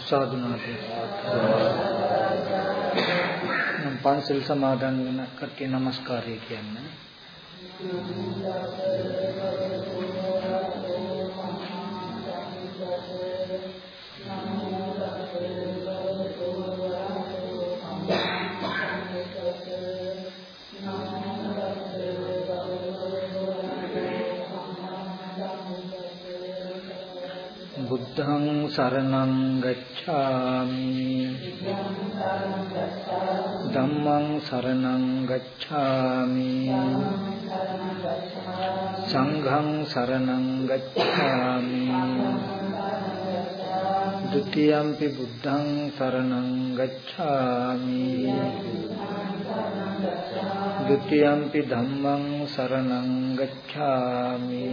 සාදුනාදී නම් පන්සල් සමාදන් වෙන කට්ටිය নমස්කාරය කියන්නේ. බුද්ධං සරණං ගච්ඡාමි। ධම්මං සරණං ගච්ඡාමි। සංඝං සරණං ගච්ඡාමි। ဒ ුතියම්පි බුද්ධං සරණං ගච්ඡාමි। ဒ ුතියම්පි ධම්මං සරණං ගච්ඡාමි।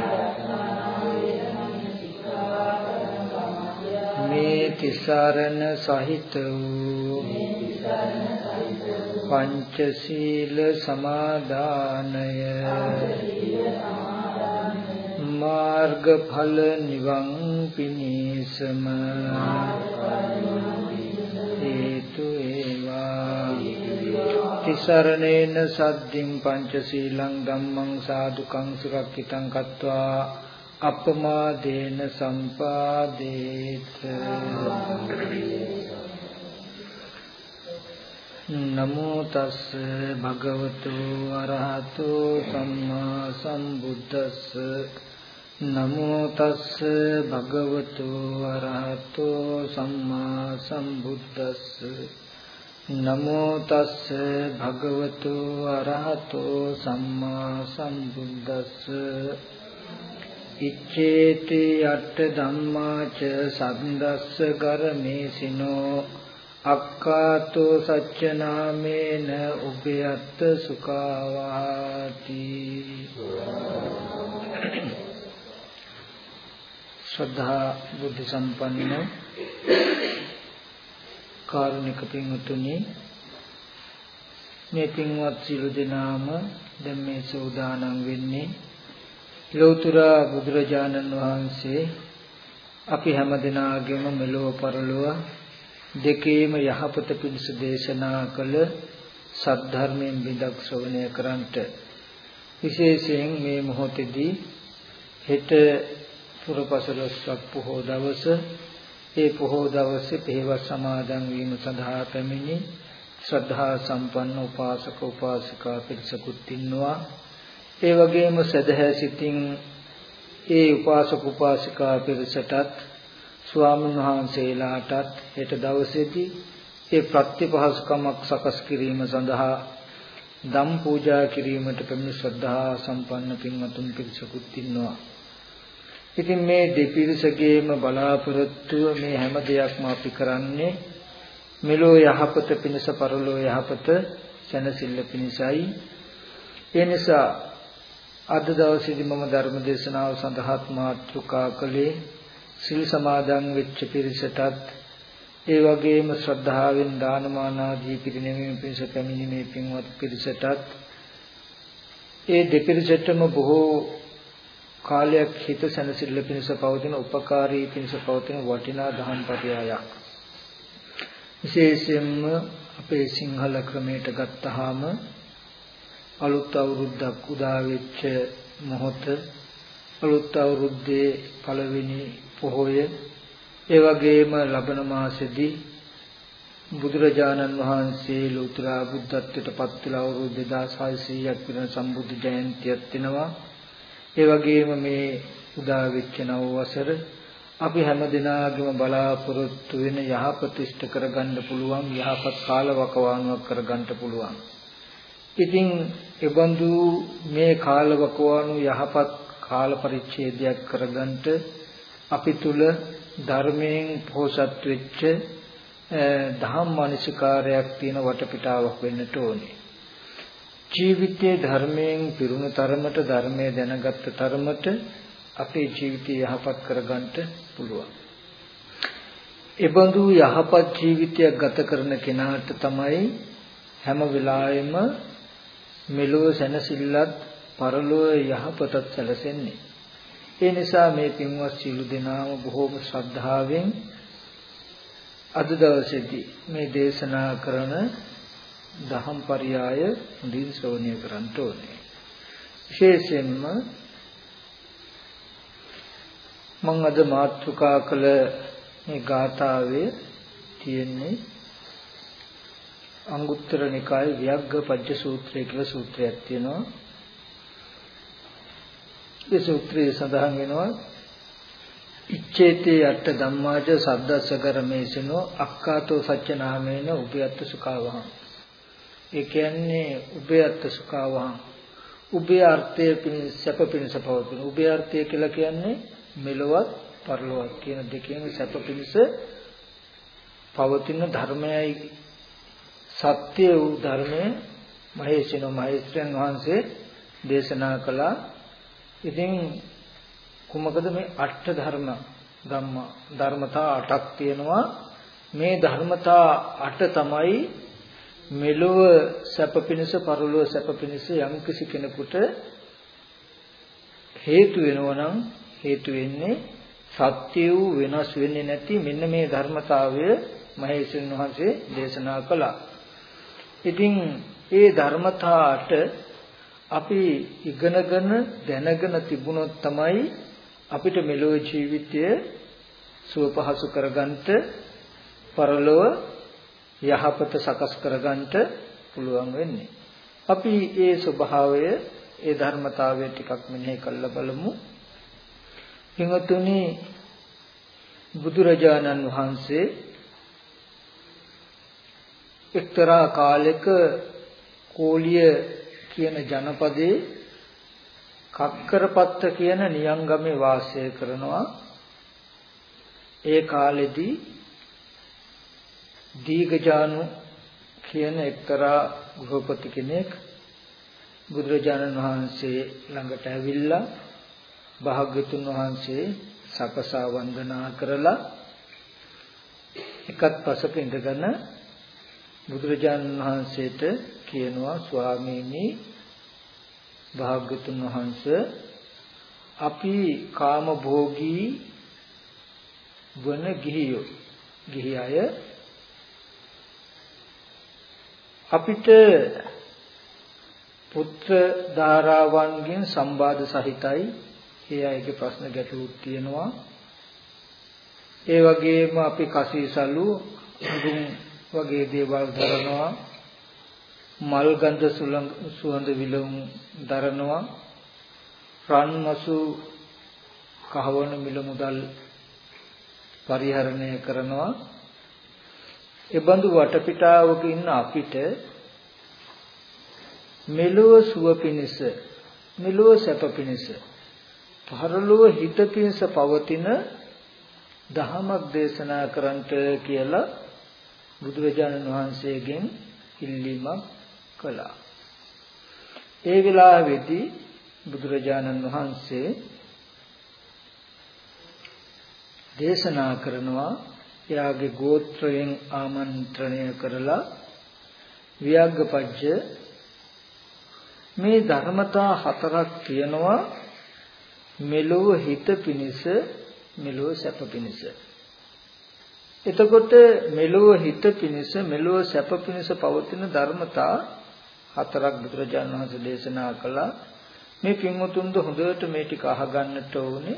මේ තිසරණ සහිත වූ පංචශීල සමාදානය මාර්ගඵල නිවන් පිණිසම හේතු ඒවා තිසරණේන සද්දින් පංචශීලං ධම්මං සාදුකං සුරක්ෂිතං කତ୍වා අපමාදේන සම්පාදේත। නමෝ තස් භගවතු අරහතු සම්මා සම්බුද්දස්ස। නමෝ තස් භගවතු අරහතු සම්මා සම්බුද්දස්ස। නමෝ තස් භගවතු අරහතු සම්මා සම්බුද්දස්ස। ඉච්ඡේති අට ධම්මාච සද්දස්ස ගරමේසිනෝ අක්කාතෝ සච්චනාමේන උභයත් සුඛාවාති ශ්‍රද්ධා බුද්ධ සම්පන්න කාරුණික පින්වතුනි මේ පින්වත් සිළු දෙනාම දැන් මේ සෝදානම් වෙන්නේ ලෞතර බුදුරජාණන් වහන්සේ අපි හැම දිනාගෙම මෙලොව පරලොව දෙකේම යහපත පිණිස දේශනා කළ සද්ධර්මයෙන් බිඳක් ශ්‍රවණය කරන්ට විශේෂයෙන් මේ මොහොතේදී හෙට පුරපසළොස්වක පොහොව දවස ඒ පොහොව දවසේ පෙරවස් සමාදන් වීම සඳහා පැමිණි ශ්‍රද්ධා සම්පන්න උපාසක උපාසිකා පිරිසකුත් ඉන්නවා. ඒ වගේම සදහැ සිතින් ඒ උපාසක උපාසිකා පිරිසටත් ස්වාමීන් වහන්සේලාටත් හෙට දවසේදී ඒ ප්‍රතිපහසුකමක් සකස් කිරීම සඳහා දම් පූජා කිරීමට පැමිණි ශ්‍රද්ධා සම්පන්න පින්වතුන් පිරිසකුත් ඉන්නවා. ඉතින් මේ දෙපිරිසගේම බලාපොරොත්තුව මේ හැම දෙයක්ම අපි කරන්නේ මෙලෝ යහපත පිණිස පරලෝ යහපත සැනසෙල්ල පිණිසයි. ඒ නිසා අද දවසේදී මම ධර්ම දේශනාව සඳහාත් මාතෘකා කළේ සිල් සමාදන් වෙච්ච පිරිසටත් ඒ වගේම ශ්‍රද්ධාවෙන් දානමාන ආදී පිරිනැමීම පිණිස පැමිණි මේ පින්වත් පිරිසටත් ඒ දෙපිරිසටම බොහෝ කාලයක් හිත සැනසෙල්ල පිණිස පවතින උපකාරී පිණිස පවතින වටිනා දහම් පරයයක්. විශේෂයෙන්ම අපේ සිංහල ක්‍රමයට ගත්තාම අලුත් අවුරුද්දක් උදා වෙච්ච මොහොත අලුත් අවුරුද්දේ පළවෙනි පොහොය ඒ වගේම ලබන මාසෙදී බුදුරජාණන් වහන්සේ ලෝතර බුද්ධත්වයට පත් වෙලා අවුරුදු 2600ක් වෙන සම්බුද්ධ ජයන්තියක් වෙනවා. ඒ වගේම මේ උදා වෙච්ච නව වසර අපි හැම දිනාගෙම බලාපොරොත්තු වෙන යහපත ඉෂ්ට කරගන්න පුළුවන් යහපත් කාලවකවානුවක් කරගන්න පුළුවන්. ඉතින් එබඳු මේ කාලවකවානු යහපත් කාල පරිච්ඡේදයක් කරගන්නට අපි තුල ධර්මයෙන් පෝෂත් වෙච්ච දහම් මානසිකාරයක් තියෙන වටපිටාවක් වෙන්නට ඕනේ. ජීවිතයේ ධර්මයෙන් පිරුණු තරමට ධර්මයේ දැනගත්ත තරමට අපේ ජීවිතය යහපත් කරගන්න පුළුවන්. එබඳු යහපත් ජීවිතයක් ගත කරන කෙනාට තමයි හැම වෙලාවෙම මෙලොව සැනසෙල්ලත් පරලොව යහපතත් සැලසෙන්නේ. ඒ නිසා මේ පින්වත් සිළු දෙනාම බොහෝම ශ්‍රද්ධාවෙන් අද දවසේදී මේ දේශනා කරන දහම් පරයය හොඳින් ශ්‍රවණය කරන්න ඕනේ. විශේෂයෙන්ම මම අද මාතෘකා කළ මේ ගාථාවේ තියෙන්නේ අංගුත්තර නිකායේ ව්‍යග්ගපජ්ජ සූත්‍රය කියලා සූත්‍රයක් තියෙනවා. ඒ සූත්‍රයේ සඳහන් වෙනවා ඉච්ඡේතේ අට ධම්මාජ සද්දස්ස කරමේසනෝ අක්කාතෝ සච්ච නාමේන උපයත්ත සුඛාවහං. ඒ කියන්නේ උපයත්ත සුඛාවහං. උභය අර්ථය පිණිස සැප පිණිස පවතින. උභය අර්ථය කියලා කියන්නේ මෙලොවත් පරලොවත් කියන දෙකේම සැප පිණිස පවතින ධර්මයයි සත්‍ය වූ ධර්මයේ මහේශින මහේශ්‍රයන් වහන්සේ දේශනා කළා ඉතින් කුමකද මේ අට ධර්ම ධම්ම ධර්මතා අටක් තියෙනවා මේ ධර්මතා අට තමයි මෙලොව සැප පිණිස පරලොව සැප පිණිස යම් කිසි කෙනෙකුට හේතු වෙනවා නම් හේතු වෙන්නේ සත්‍ය වූ වෙනස් වෙන්නේ නැති මෙන්න මේ ධර්මතාවය මහේසුන් වහන්සේ දේශනා කළා. ඉතින් ඒ ධර්මතාවට අපි ඉගෙනගෙන දැනගෙන තිබුණොත් තමයි අපිට මෙලොව ජීවිතය සුව පහසු කරගන්නට පරලොව යහපත සකස් කරගන්නට පුළුවන් වෙන්නේ. අපි ඒ ස්වභාවය ඒ ධර්මතාවය ටිකක් මෙනෙහි කරලා බලමු. හිඟතුනි බුදුරජාණන් වහන්සේ එක්තරා කාලයක කෝලිය කියන ජනපදයේ කක්කරපත්ත කියන නියංගමේ වාසය කරනවා. ඒ කාලෙදී දීඝජානු කියන එක්තරා ගෘහපති කෙනෙක් බුදුරජාණන් වහන්සේ ළඟට ඇවිල්ලා භාග්‍යතුන් වහන්සේ සකසා වන්දනා කරලා එකත් පසක ඉඳගෙන බුදුරජාණන් වහන්සේට කියනවා ස්වාමීනි භාග්‍යතුන් වහන්සේ අපි කාම භෝගී වන ගිහියෝ ගිහි අය අපිට පුත්‍ර ධාරාවන්ගෙන් සම්බාධ සහිතයි. ඒ අයගේ ප්‍රශ්න ගැටලුත් තියෙනවා. ඒ වගේම අපි කසීසලු අඳුම් වගේ දේවල් දරනවා. මල් ගඳ සුවඳ විලවුන් දරනවා. රන් මසු කහවණු මිල මුදල් පරිහරණය කරනවා. එබඳු වටපිටාවක ඉන්න අපිට මෙලොව සුව පිණිස මෙලොව සැප පිණිස පරලොව හිත පිණිස පවතින දහමක් දේශනා කරන්නට කියලා බුදුරජාණන් වහන්සේගෙන් ඉල්ලීමක් කළා. ඒ වෙලාවේදී බුදුරජාණන් වහන්සේ දේශනා කරනවා එයාගේ ගෝත්‍රයෙන් ආමන්ත්‍රණය කරලා වියග්ගපජ්ජ මේ ධර්මතා හතරක් තියෙනවා මෙලොව හිත පිනිස මෙලොව සැප පිනිස එතකොට මෙලොව හිත පිනිස මෙලොව සැප පිනිස පවතින ධර්මතා හතරක් බුදුරජාණන් වහන්සේ දේශනා කළා. මේ පින්වතුන්ද හොඳට මේ ටික අහගන්නට ඕනේ.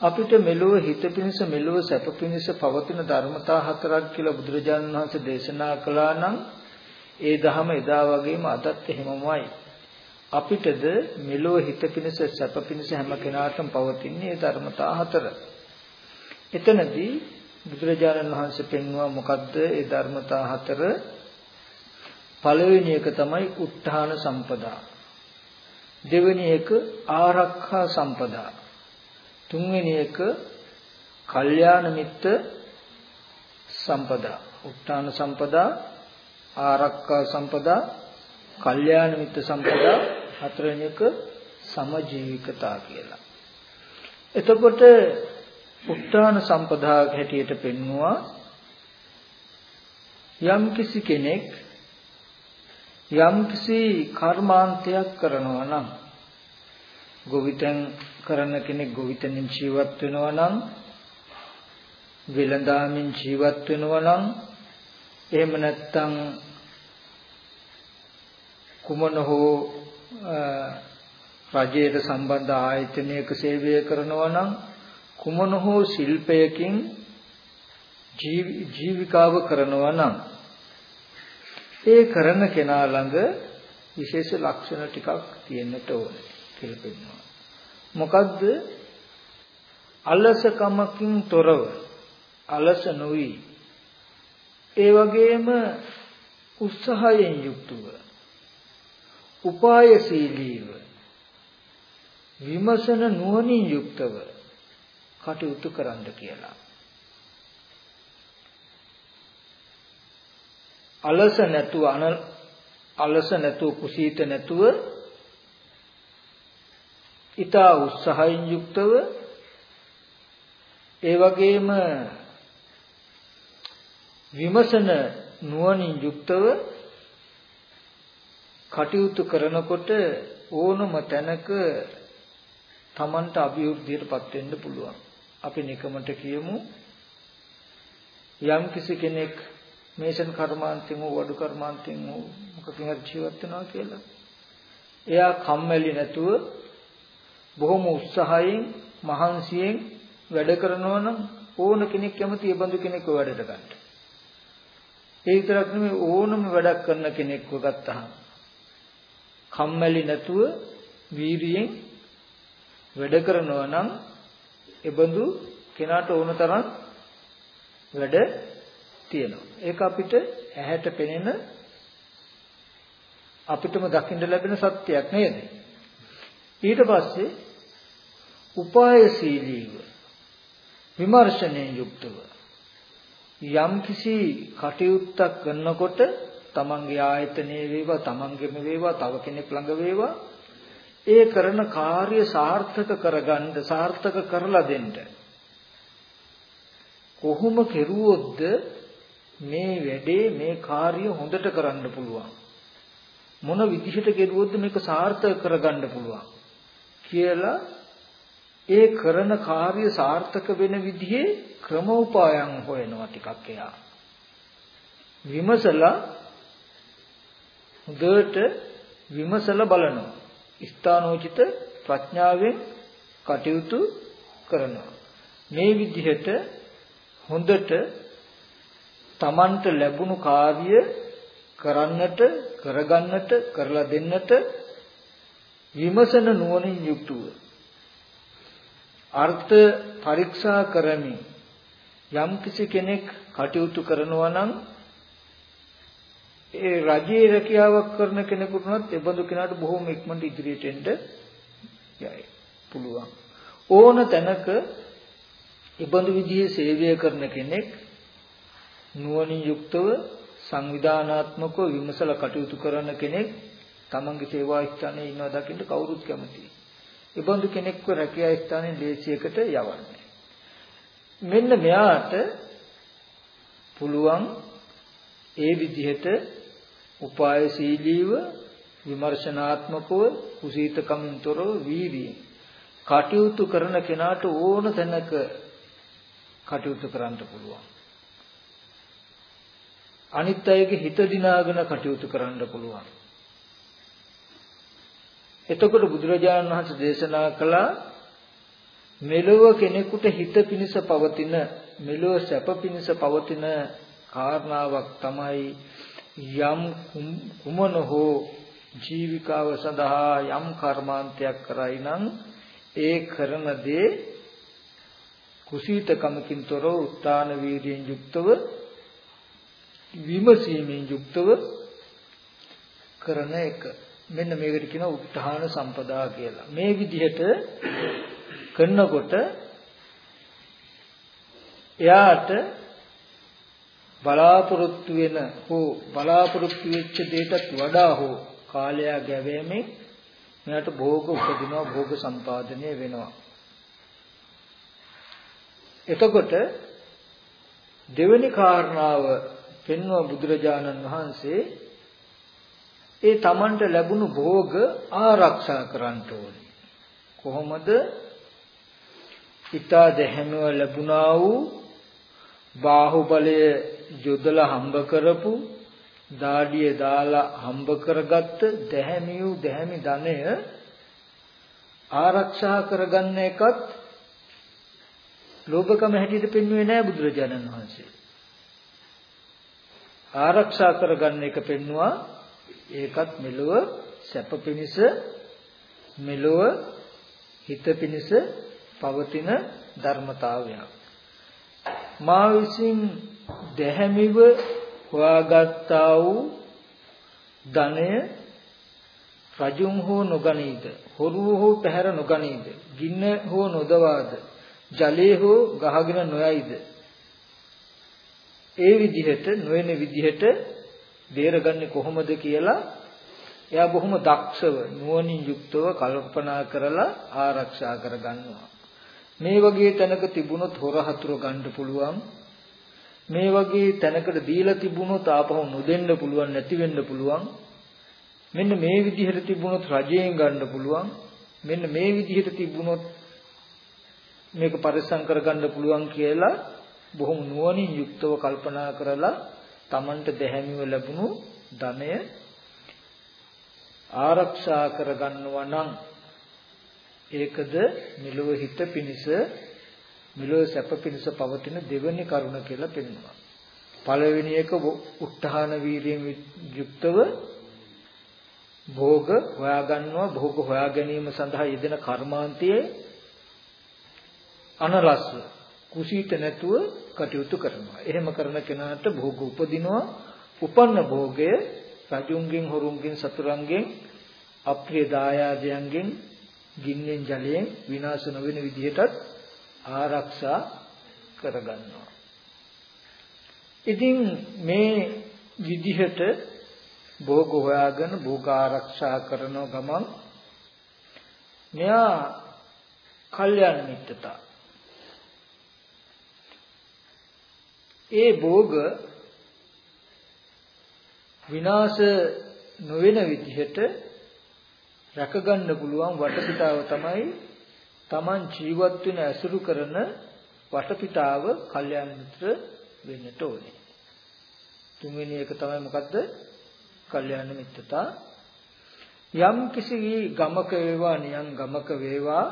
අපිට මෙලොව හිත පිනිස මෙලොව සැප පිනිස පවතින ධර්මතා හතරක් කියලා බුදුරජාණන් වහන්සේ දේශනා කළා නම් ඒ ධහම එදා වගේම අදත් එහෙමමයි. අපිටද මෙලොව හිත පිණිස සැප පිණිස හැම කෙනාටම පවතින්නේ ඒ ධර්මතා හතර. එතනදී බුදුරජාණන් වහන්සේ පෙන්වුවා මොකද්ද ඒ ධර්මතා හතර? පළවෙනි එක තමයි උත්හාන සම්පදා. දෙවෙනි එක ආරක්ෂා සම්පදා. තුන්වෙනි එක කල්යාණ මිත්‍ර සම්පදා. උත්හාන සම්පදා, ආරක්ෂා සම්පදා, කල්යාණ මිත්‍ර සම්පදා හතරවෙනි එක සමජීවිකතා කියලා. එතකොට උත්තාන සම්පදා හැටියට පෙන්නවා යම් කිසි කෙනෙක් යම් කිසි කර්මාන්තයක් කරනවා නම් ගොවිතැන් කරන කෙනෙක් ගොවිතැනින් ජීවත් වෙනවා නම් වෙළඳාමින් ජීවත් වෙනවා නම් එහෙම නැත්නම් කුමන හෝ රජයට සම්බන්ධ ආයතනයක සේවය කරනවා නම් කුමන හෝ ශිල්පයකින් ජීවිකාව කරනවා නම් ඒ කරන කෙනා ළඟ විශේෂ ලක්ෂණ ටිකක් තියෙන්නට ඕනේ කියලා පෙන්නනවා. මොකද්ද? අලසකමකින් තොරව අලස නොවි ඒ වගේම උත්සාහයෙන් යුක්තව උපායශීලීව විමසන නුවණින් යුක්තව කටයුතු කරන්න කියලා. අලස නැතුව අලස නැතුව කුසීත නැතුව ඊතා උත්සාහයෙන් යුක්තව ඒ වගේම විමසන නුවණින් යුක්තව කටයුතු කරනකොට ඕනම තැනක Tamanට අභිවෘද්ධියටපත් වෙන්න පුළුවන්. අපි නිකමට කියමු යම් කිසි කෙනෙක් මේෂන් කර්මාන්තෙම වඩු කර්මාන්තෙම මොකකින් හරි ජීවත් වෙනවා කියලා. එයා කම්මැලි නැතුව බොහොම උත්සාහයෙන් මහන්සියෙන් වැඩ කරනවා නම් ඕන කෙනෙක් කැමති ඒ බඳු කෙනෙක්ව වැඩට ගන්න. ඒ විතරක් නෙමෙයි ඕනම වැඩක් කරන කෙනෙක්ව ගත්තාම කම්මැලි නැතුව වීරියෙන් වැඩ කරනවා නම් එබඳු කෙනාට ඕන තරම් වැඩ තියෙනවා. ඒක අපිට ඇහැට පෙනෙන අපිටම දකින්න ලැබෙන සත්‍යයක් නේද? ඊට පස්සේ උපායශීලීව විමර්ශනයෙන් යුක්තව යම් කිසි කටයුත්තක් කරනකොට තමන්ගේ ආයතනයේ වේවා තමන්ගේම වේවා තව කෙනෙක් ළඟ වේවා ඒ කරන කාර්ය සාර්ථක කරගන්න සාර්ථක කරලා දෙන්න. කොහොම කෙරුවොත්ද මේ වැඩේ මේ කාර්ය හොඳට කරන්න පුළුවන්? මොන විදිහට කෙරුවොත්ද මේක සාර්ථක කරගන්න පුළුවන්? කියලා ඒ කරන කාර්ය සාර්ථක වෙන විදිහේ ක්‍රමෝපායන් හොයනවා ටිකක් එයා විමසලා හොඳට විමසලා බලනවා. ස්ථානෝචිත ප්‍රඥාවෙන් කටයුතු කරනවා. මේ විදිහට හොඳට Tamanට ලැබුණු කාර්ය කරන්නට කරගන්නට කරලා දෙන්නට විමසන නුවණින් යුක්තව අර්ථ පරීක්ෂා කරමින් යම් කිසි කෙනෙක් කටයුතු කරනවා නම් ඒ රජයේ රැකියාවක් කරන කෙනෙකුට උනත් ඒ බඳු කෙනාට බොහොම ඉක්මනට ඉදිරියට එන්න යයි පුළුවන් ඕන තැනක ඒ බඳු විදිහේ සේවය කරන කෙනෙක් නුවණින් යුක්තව සංවිධානාත්මකව විමසලා කටයුතු කරන කෙනෙක් තමන්ගේ සේවා ස්ථානයේ ඉන්නවා දකින්න කවුරුත් කැමතියි. ඒ බඳු කෙනෙක්ව රැකියා ස්ථානයේ දේශයකට යවන්නේ. මෙන්න මෙයාට පුළුවන් ඒ විදිහට උපායශීලීව විමර්ශනාත්මකව කුසීතකමින් තොරව වීර්යයෙන් කටයුතු කරන කෙනාට ඕන තැනක කටයුතු කරන්න පුළුවන්. අනිත් අයගේ හිත දිනාගෙන කටයුතු කරන්න පුළුවන්. එතකොට බුදුරජාණන් වහන්සේ දේශනා කළා මෙලොව කෙනෙකුට හිත පිනිස පවතින මෙලොව සැප පිනිස පවතින කාරණාවක් තමයි යම් කුමන හෝ ජීවිකාව සඳහා යම් කර්මාන්තයක් කරයි නම් ඒ කරන දේ කුසීතකමකින් තොරව උත්තාන වීර්යයෙන් යුක්තව විමසීමෙන් යුක්තව කරන එක. මෙන්න මේකට කියනවා උත්හාන සම්පදා කියලා. මේ විදිහට කරනකොට එයාට බලාපොරොත්තු වෙන හෝ බලාපොරොත්තු වෙච්ච දෙයටත් වඩා හෝ කාලය ගැවීමෙන් මෙයාට භෝග උපදිනවා භෝග සම්පාදනය වෙනවා. එතකොට දෙවෙනි කාරණාව පෙන්වන බුදුරජාණන් වහන්සේ ඒ Tamanට ලැබුණු භෝග ආරක්ෂා කරන්න ඕනේ. කොහොමද? ඊතා දෙහැමව ලැබුණා වූ බාහුබලය යොදලා හම්බ කරපු දාඩිය දාලා හම්බ කරගත්ත දැහැමියු දැහැමි ධනය ආරක්ෂා කරගන්න එකත් ලෝභකම හැටියට පෙන්වුවේ නෑ බුදුරජාණන් වහන්සේ. ආරක්ෂා කරගන්න එක පෙන්වුවා ඒකත් මෙලොව සැප පිණිස මෙලොව හිත පිණිස පවතින ධර්මතාවයක්. මා විසින් දැහැමිව හොයාගත්තා වූ ධනය රජුන් හෝ නොගනීද? හොරුව හෝ පැහැර නොගනීද? ගින්න හෝ නොදවාද? ජලයේ හෝ ගහගෙන නොයයිද? ඒ විදිහට නොවන විදිහට බේරගන්නේ කොහොමද කියලා එයා බොහොම දක්ෂව නුවණින් යුක්තව කල්පනා කරලා ආරක්ෂා කරගන්නවා. මේ වගේ තැනක තිබුණොත් හොර හතුරු ගන්න පුළුවන්. මේ වගේ තැනකට දීලා තිබුණොත් ආපහු නොදෙන්න පුළුවන් නැති වෙන්න පුළුවන්. මෙන්න මේ විදිහට තිබුණොත් රජයෙන් ගන්න පුළුවන්. මෙන්න මේ විදිහට තිබුණොත් මේක පරිස්සම් කරගන්න පුළුවන් කියලා බොහොම නුවණින් යුක්තව කල්පනා කරලා Tamanට දැහැමිව ලැබුණු ධනය ආරක්ෂා කරගන්නවා නම් ඒකද මෙලොව හිත පිනිස මෙලොව සැප පිනිස පවතින දෙවැනි කරුණ කියලා පෙන්වනවා. පළවෙනි එක උත්හාන වීරියෙන් යුක්තව භෝග හොයාගන්නවා භෝග හොයා ගැනීම සඳහා යෙදෙන කර්මාන්තයේ අනරස්ව කුසීත නැතුව කටයුතු කරනවා. එහෙම කරන කෙනාට භෝග උපදිනවා. උපන්න භෝගය රජුන්ගෙන් හොරුන්ගෙන් සතුරුන්ගෙන් අප්‍රිය දායාදයන්ගෙන් ගින්නෙන් ජලයෙන් විනාශ නොවන විදිහටත් ආරක්ෂා කරගන්නවා. ඉතින් මේ විදිහට භෝග හොයාගෙන භෝග ආරක්ෂා කරන ගමන් මෙයා කල්යන මිත්‍රතා ඒ භෝග විනාශ නොවන විදිහට රැකගන්න පුළුවන් වටපිටාව තමයි Taman ජීවත් වෙන ඇසුරු කරන වටපිටාව කල්යාණ මිත්‍ර වෙන්නට ඕනේ. තුන්වෙනි එක තමයි මොකද්ද? කල්යාණ මිත්‍රතා. යම් කිසි ගමක වේවා නියම් ගමක වේවා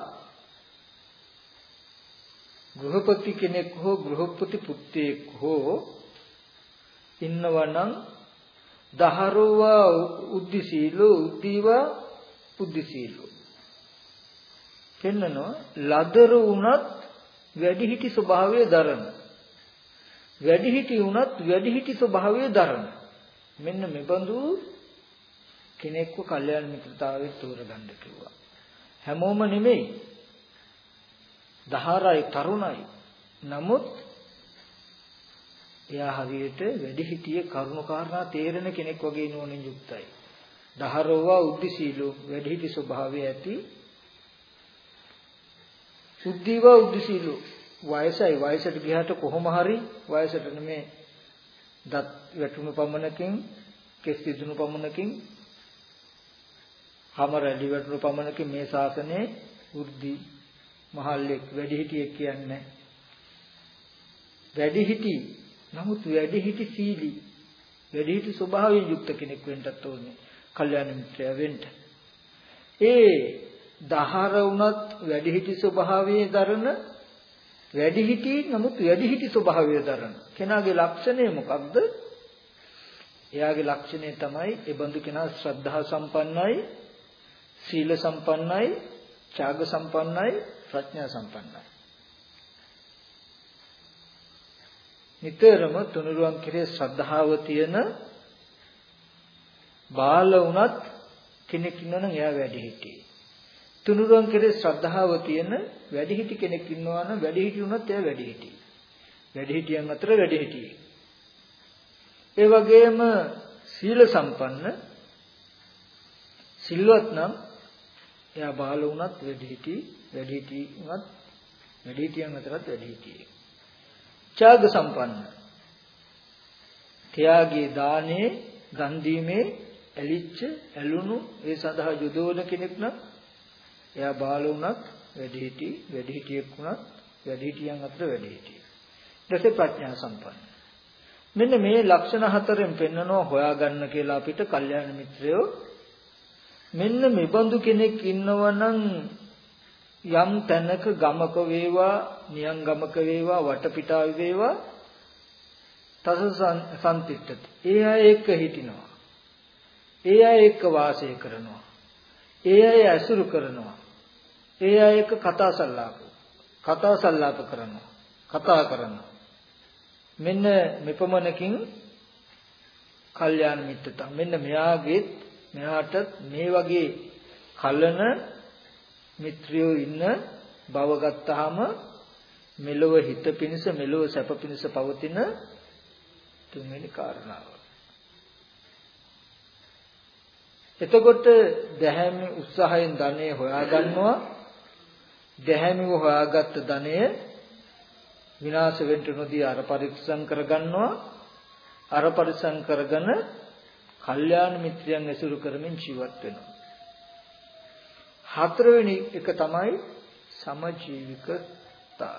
ගෘහපති කෙනෙක් හෝ ගෘහපති පුත්‍රයෙක් හෝ ඉන්නවනම් දහරුවා උද්දිසීලෝ උද්දීවා පුද්දිසීලෝ පෙන්නනවා ලදරු වුණත් වැඩිහිටි ස්වභාවය දරන. වැඩිහිටි වුණත් වැඩිහිටි ස්වභාවය දරන. මෙන්න මෙබඳු කෙනෙක්ව කල්යාණ මිත්‍රතාවයේ තෝරගන්න කිව්වා. හැමෝම නෙමෙයි. දහරයි තරුණයි. නමුත් එයා හරියට වැඩිහිටියේ කරුණු කාරණා තේරෙන කෙනෙක් වගේ නෝනින් යුක්තයි. දහරෝවා උද්දිසීලෝ වැඩිහිටි ස්වභාවය ඇති. සුද්ධීව උද්දිසීලෝ වයසයි වයසට ගියාට කොහොම හරි වයසට නෙමේ දත් වැටුණු පමණකින් කෙස් සිදුණු පමණකින් හැම රැලි වැටුණු පමණකින් මේ ශාසනයේ වෘද්ධි මහල්ලෙක් වැඩිහිටියෙක් කියන්නේ. වැඩිහිටි නමුත් වැඩිහිටි සීලී වැඩිහිටි ස්වභාවයෙන් යුක්ත කෙනෙක් වෙන්නත් ඕනේ. කල්යාණ මිත්‍රය වෙන්න. ඒ දහර වුණත් වැඩිහිටි ස්වභාවයේ දරන වැඩිහිටි නමුත් වැඩිහිටි ස්වභාවය දරන කෙනාගේ ලක්ෂණය මොකක්ද? එයාගේ ලක්ෂණය තමයි ඒ බඳු කෙනා ශ්‍රද්ධා සම්පන්නයි, සීල සම්පන්නයි, ත්‍යාග සම්පන්නයි, ප්‍රඥා සම්පන්නයි. නිතරම තුනුරුවන් කෙරේ ශ්‍රද්ධාව තියෙන බාල වුණත් කෙනෙක් ඉන්නවනම් එයා වැඩිහිටි. තුනුරුවන් කෙරේ ශ්‍රද්ධාව තියෙන වැඩිහිටි කෙනෙක් ඉන්නවා නම් වැඩිහිටි වුණත් එයා වැඩිහිටි. වැඩිහිටියන් අතර වැඩිහිටි. ඒ වගේම සීල සම්පන්න සිල්වත් නම් එයා බාල වුණත් වැඩිහිටි වැඩිහිටි වුණත් වැඩිහිටියන් අතරත් වැඩිහිටියෙක්. ත්‍යාග සම්පන්න. ත්‍යාගයේ දානේ දන් දීමේ ඇලිච්ච ඇලුණු ඒ සඳහා යොදවන කෙනෙක් නම් එයා බාල වුණත් වැඩිහිටි වැඩිහිටියෙක් වුණත් වැඩිහිටියන් අතර වැඩිහිටි. ඊට ප්‍රඥා සම්පන්න. මෙන්න මේ ලක්ෂණ හතරෙන් පෙන්නනවා හොයාගන්න කියලා අපිට කල්යාණ මිත්‍රයෝ මෙන්න මෙබඳු කෙනෙක් ඉන්නවනම් යම් තැනක ගමක වේවා නියං ගමක වේවා වටපිටාවේ වේවා තස සම්තිට්ඨති. ඒ අය එක්ක හිටිනවා. ඒ අය එක්ක වාසය කරනවා. ඒ අය ඇසුරු කරනවා. ඒ අය එක්ක කතා සල්ලාප කතා සල්ලාප කරනවා. කතා කරනවා. මෙන්න මෙපමණකින් කල්යාණ මිත්‍රතා. මෙන්න මෙයාගෙත් මෙයාට මේ වගේ කලන මිත්‍රයෝ ඉන්න බව ගත්තාම මෙලොව හිත පිණිස මෙලොව සැප පිණිස පවතින තුන්වෙනි කාරණාව. එතකොට දැහැමි උත්සාහයෙන් ධනෙ හොයාගන්නවා දැහැමිව හොයාගත්ත ධනය විනාශ වෙන්න නොදී අර පරික්ෂම් කරගන්නවා අර පරික්ෂම් කරගෙන කල්යාණ මිත්‍රයන් ඇසුරු කරමින් ජීවත් වෙනවා හතරවෙනි එක තමයි සමජීවිකතා.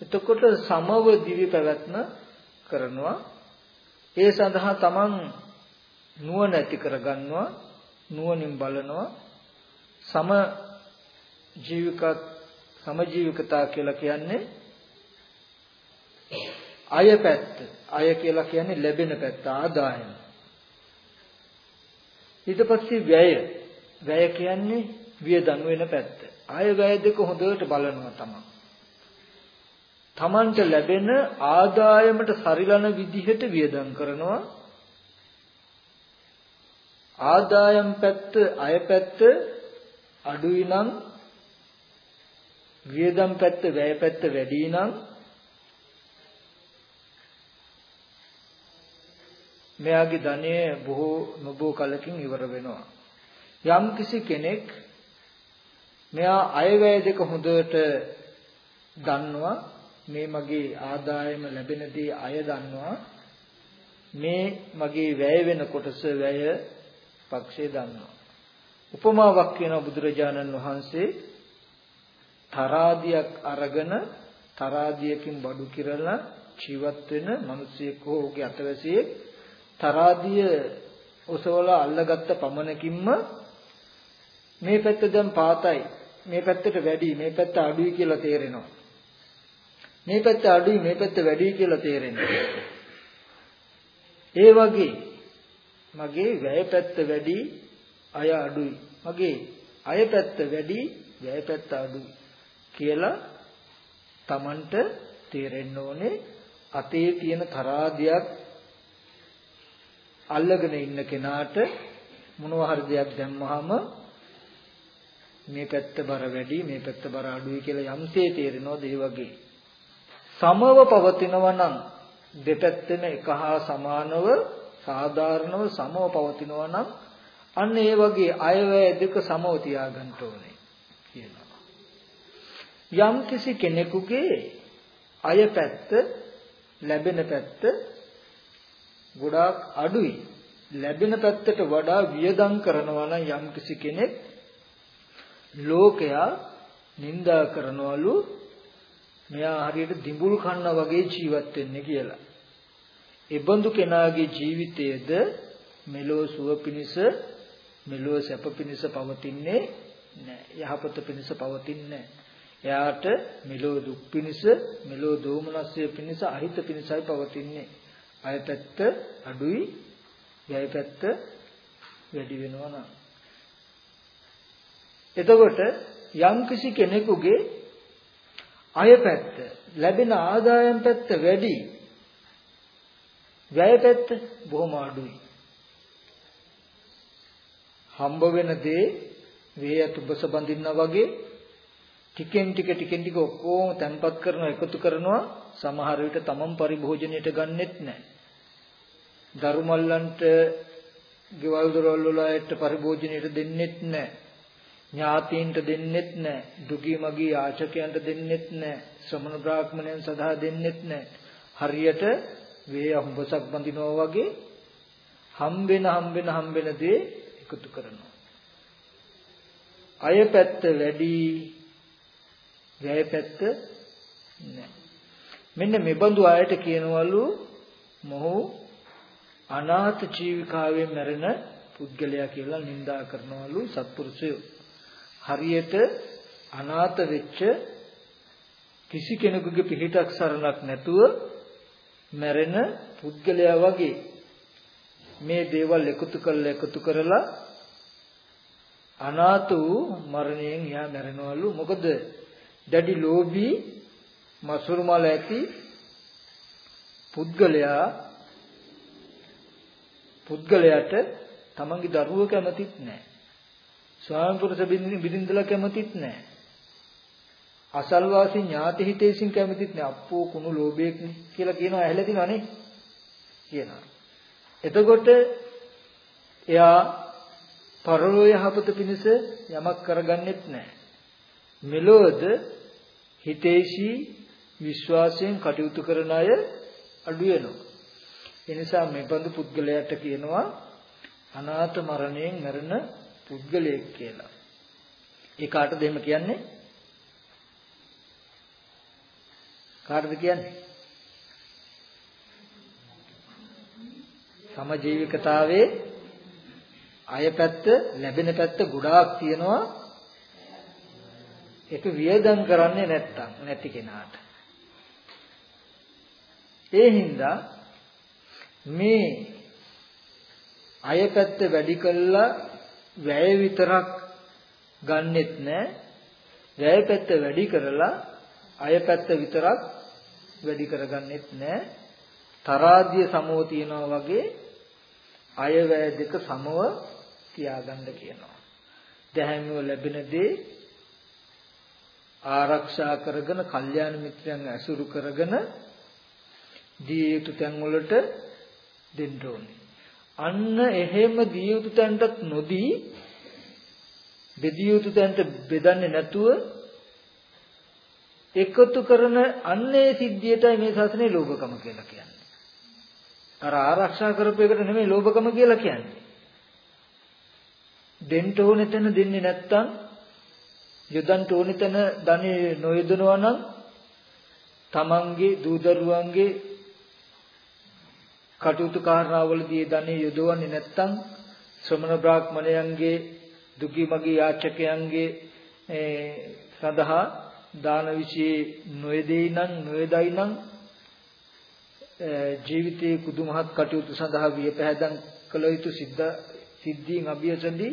එතකොට සමව දිවි පැවැත්ම කරනවා. ඒ සඳහා තමන් නුවණ ඇති කරගන්නවා නුවණින් බලනවා සම ජීවික සමජීවිකතා කියලා කියන්නේ අය පැත්ත අය කියලා කියන්නේ ලැබෙන පැත්ත ආදායම ඊට පස්සේ වැය වැය කියන්නේ වියදම් වෙන පැත්ත. ආය වැය දෙක හොඳට බලනවා තමයි. Tamanට ලැබෙන ආදායමට සරිලන විදිහට වියදම් කරනවා. ආදායම් පැත්ත අය පැත්ත අඩුයි නම් වියදම් පැත්ත වැය පැත්ත වැඩි නම් මෙයාගේ ධනය බොහෝ නොබෝ කලකින් ඉවර වෙනවා. යම් කිසි කෙනෙක් මෙයා අයවැය දෙක හොඳට දන්නවා මේ මගේ ආදායම ලැබෙන දේ අය දන්නවා මේ මගේ වැය වෙන කොටස වැය පක්ෂේ දන්නවා. උපමාවක් කියන බුදුරජාණන් වහන්සේ තරාදියක් අරගෙන තරාදියකින් බඩු කිරලා ජීවත් වෙන මිනිසෙක් හෝ ඔහුගේ අතවැසියෙක් තරාදිය ඔසවලා අල්ලගත්ත පමණකින්ම මේ පැත්ත දැන් පාතයි මේ පැත්තට වැඩි මේ පැත්ත අඩුයි කියලා තේරෙනවා. මේ පැත්ත අඩුයි මේ පැත්ත වැඩි කියලා තේරෙනවා. ඒ වගේ මගේ වැය පැත්ත වැඩි අය අඩුයි. මගේ අය පැත්ත වැඩි වැය පැත්ත අඩුයි කියලා Tamanට තේරෙන්න ඕනේ. අතේ තියෙන තරාදියක් අල්ලගෙන ඉන්න කෙනාට මොනවා හරි දෙයක් දැම්මහම මේ පැත්ත බර වැඩි මේ පැත්ත බර අඩුයි කියලා යම්සේ තේරෙනවද ඒ වගේ? සමව පවතිනවා නම් දෙපැත්තෙම එක හා සමානව සාධාරණව සමව පවතිනවා නම් අන්න ඒ වගේ අයවැය දෙක සමව තියාගන්න ඕනේ කියනවා යම් කිසි කෙනෙකුගේ අය පැත්ත ලැබෙන පැත්ත ගොඩාක් අඩුයි ලැබෙන පැත්තට වඩා වියදම් කරනවා නම් යම්කිසි කෙනෙක් ලෝකයා නිඳා කරනවලු මෙයා හරියට දිඹුල් කන්න වගේ ජීවත් වෙන්නේ කියලා. ඒබඳු කෙනාගේ ජීවිතයේද මෙලෝ සුව පිණිස මෙලෝ සැප පිණිස පවතින්නේ නැහැ. යහපත පිණිස පවතින්නේ නැහැ. එයාට මෙලෝ දුක් පිණිස මෙලෝ දෝමනස්ය පිණිස අහිත පිණිසයි පවතින්නේ. අය පැත්ත අඩුයි, යයි පැත්ත වැඩි වෙනවා නම්. එතකොට යම්කිසි කෙනෙකුගේ අය පැත්ත ලැබෙන ආදායම් පැත්ත වැඩි වැය පැත්ත බොහොම අඩුයි හම්බ වෙන දේ වේයත් උබස බඳින්නා වගේ ටිකෙන් ටික ටිකෙන් ටික ඔක්කොම තැම්පත් කරනවා එකතු කරනවා සමහර විට තමන් පරිභෝජනයට ගන්නෙත් නැහැ. දරුමල්ලන්ට ගෙවල් දොරවල් වල අයට පරිභෝජනයට දෙන්නෙත් නැහැ. ඥාතීන්ට දෙන්නෙත් නැහැ. දුගී මගී යාචකයන්ට දෙන්නෙත් නැහැ. ශ්‍රමණ බ්‍රාහ්මණයන් සදා දෙන්නෙත් නැහැ. හරියට වේ අහඹසක් බඳිනවා වගේ හම්බෙන හම්බෙන හම්බෙන දේ එකතු කරනවා. අය පැත්ත වැඩි වැය පැත්ත නැහැ. මෙන්න මෙබඳු අයට කියනවලු මොහු අනාථ ජීවිකාවෙන් මැරෙන පුද්ගලයා කියලා නිඳා කරනවලු සත්පුරුෂයෝ. හරියට අනාථ වෙච්ච කිසි කෙනෙකුගේ පිහිටක් සරණක් නැතුව මැරෙන පුද්ගලයා වගේ මේ දේවල් එකතු කරලා එකතු කරලා අනාථ වූ මරණයෙන් යා මැරෙනවලු මොකද දැඩි ලෝභී මසුරු මල ඇති පුද්ගලයා පුද්ගලයාට තමන්ගේ දරුවෝ කැමතිත් නැහැ. ස්වාමි පුරුෂ බිරිඳලා කැමතිත් නැහැ. අසල්වාසී ඥාති හිතේසින් කැමතිත් නැහැ. අප්පෝ කුණු ලෝභයෙක් කියලා කියනවා ඇහෙලා තිනවනේ. කියනවා. එතකොට එයා පරලෝ යහපත පිණිස යමක් කරගන්නෙත් නැහැ. මෙලොවද හිතේශී විශ්වාසයෙන් කටයුතු කරන අය අඩු වෙනවා. ඒ නිසා මේ බඳු පුද්ගලයාට කියනවා අනාථ මරණයෙන් මරණ පුද්ගලයෙක් කියලා. ඒ කාටද එහෙම කියන්නේ? කාටද කියන්නේ? සමජීවිකතාවයේ අය පැත්ත ලැබෙන පැත්ත ගොඩාක් තියෙනවා. ඒක වියදම් කරන්නේ නැත්තම් නැති කෙනාට. ඒ හින්දා මේ අය පැත්ත වැඩි කළා වැය විතරක් ගන්නෙත් නැහැ වැය පැත්ත වැඩි කරලා අය පැත්ත විතරක් වැඩි කරගන්නෙත් නැහැ තරාදිය සමෝ තියනවා වගේ අයවැය දෙක සමව තියාගන්න කියනවා. දැහැමිව ලැබෙන දේ ආරක්ෂා කරගෙන කල්යාණ මිත්‍රයන් ඇසුරු කරගෙන දී යුතු තැන් වලට දෙන්න ඕනේ. අන්න එහෙම දී යුතු තැනටත් නොදී බෙදිය යුතු තැනට බෙදන්නේ නැතුව එකතු කරන අන්නේ සිද්ධියටයි මේ ශාසනයේ ලෝභකම කියලා කියන්නේ. අර ආරක්ෂා කරපු එකට නෙමෙයි ලෝභකම කියලා කියන්නේ. දෙන්න ඕනේ තැන දෙන්නේ නැත්තම් යොදන්න ඕනේ තැන ධනෙ නොයදනවා නම් තමන්ගේ දූ දරුවන්ගේ කටයුතු කාරණාවලදී ධනෙ යොදවන්නේ නැත්තම් ශ්‍රමණ බ්‍රාහ්මණයන්ගේ දුගී මගී යාචකයන්ගේ සඳහා දාන විශ්ේ නොයදෙයි නම් නොයදයි නම් ජීවිතයේ කුදුමහත් කටයුතු සඳහා වියපැහැදන් කළ යුතු සිද්ධ සිද්ධීන් අභියසදී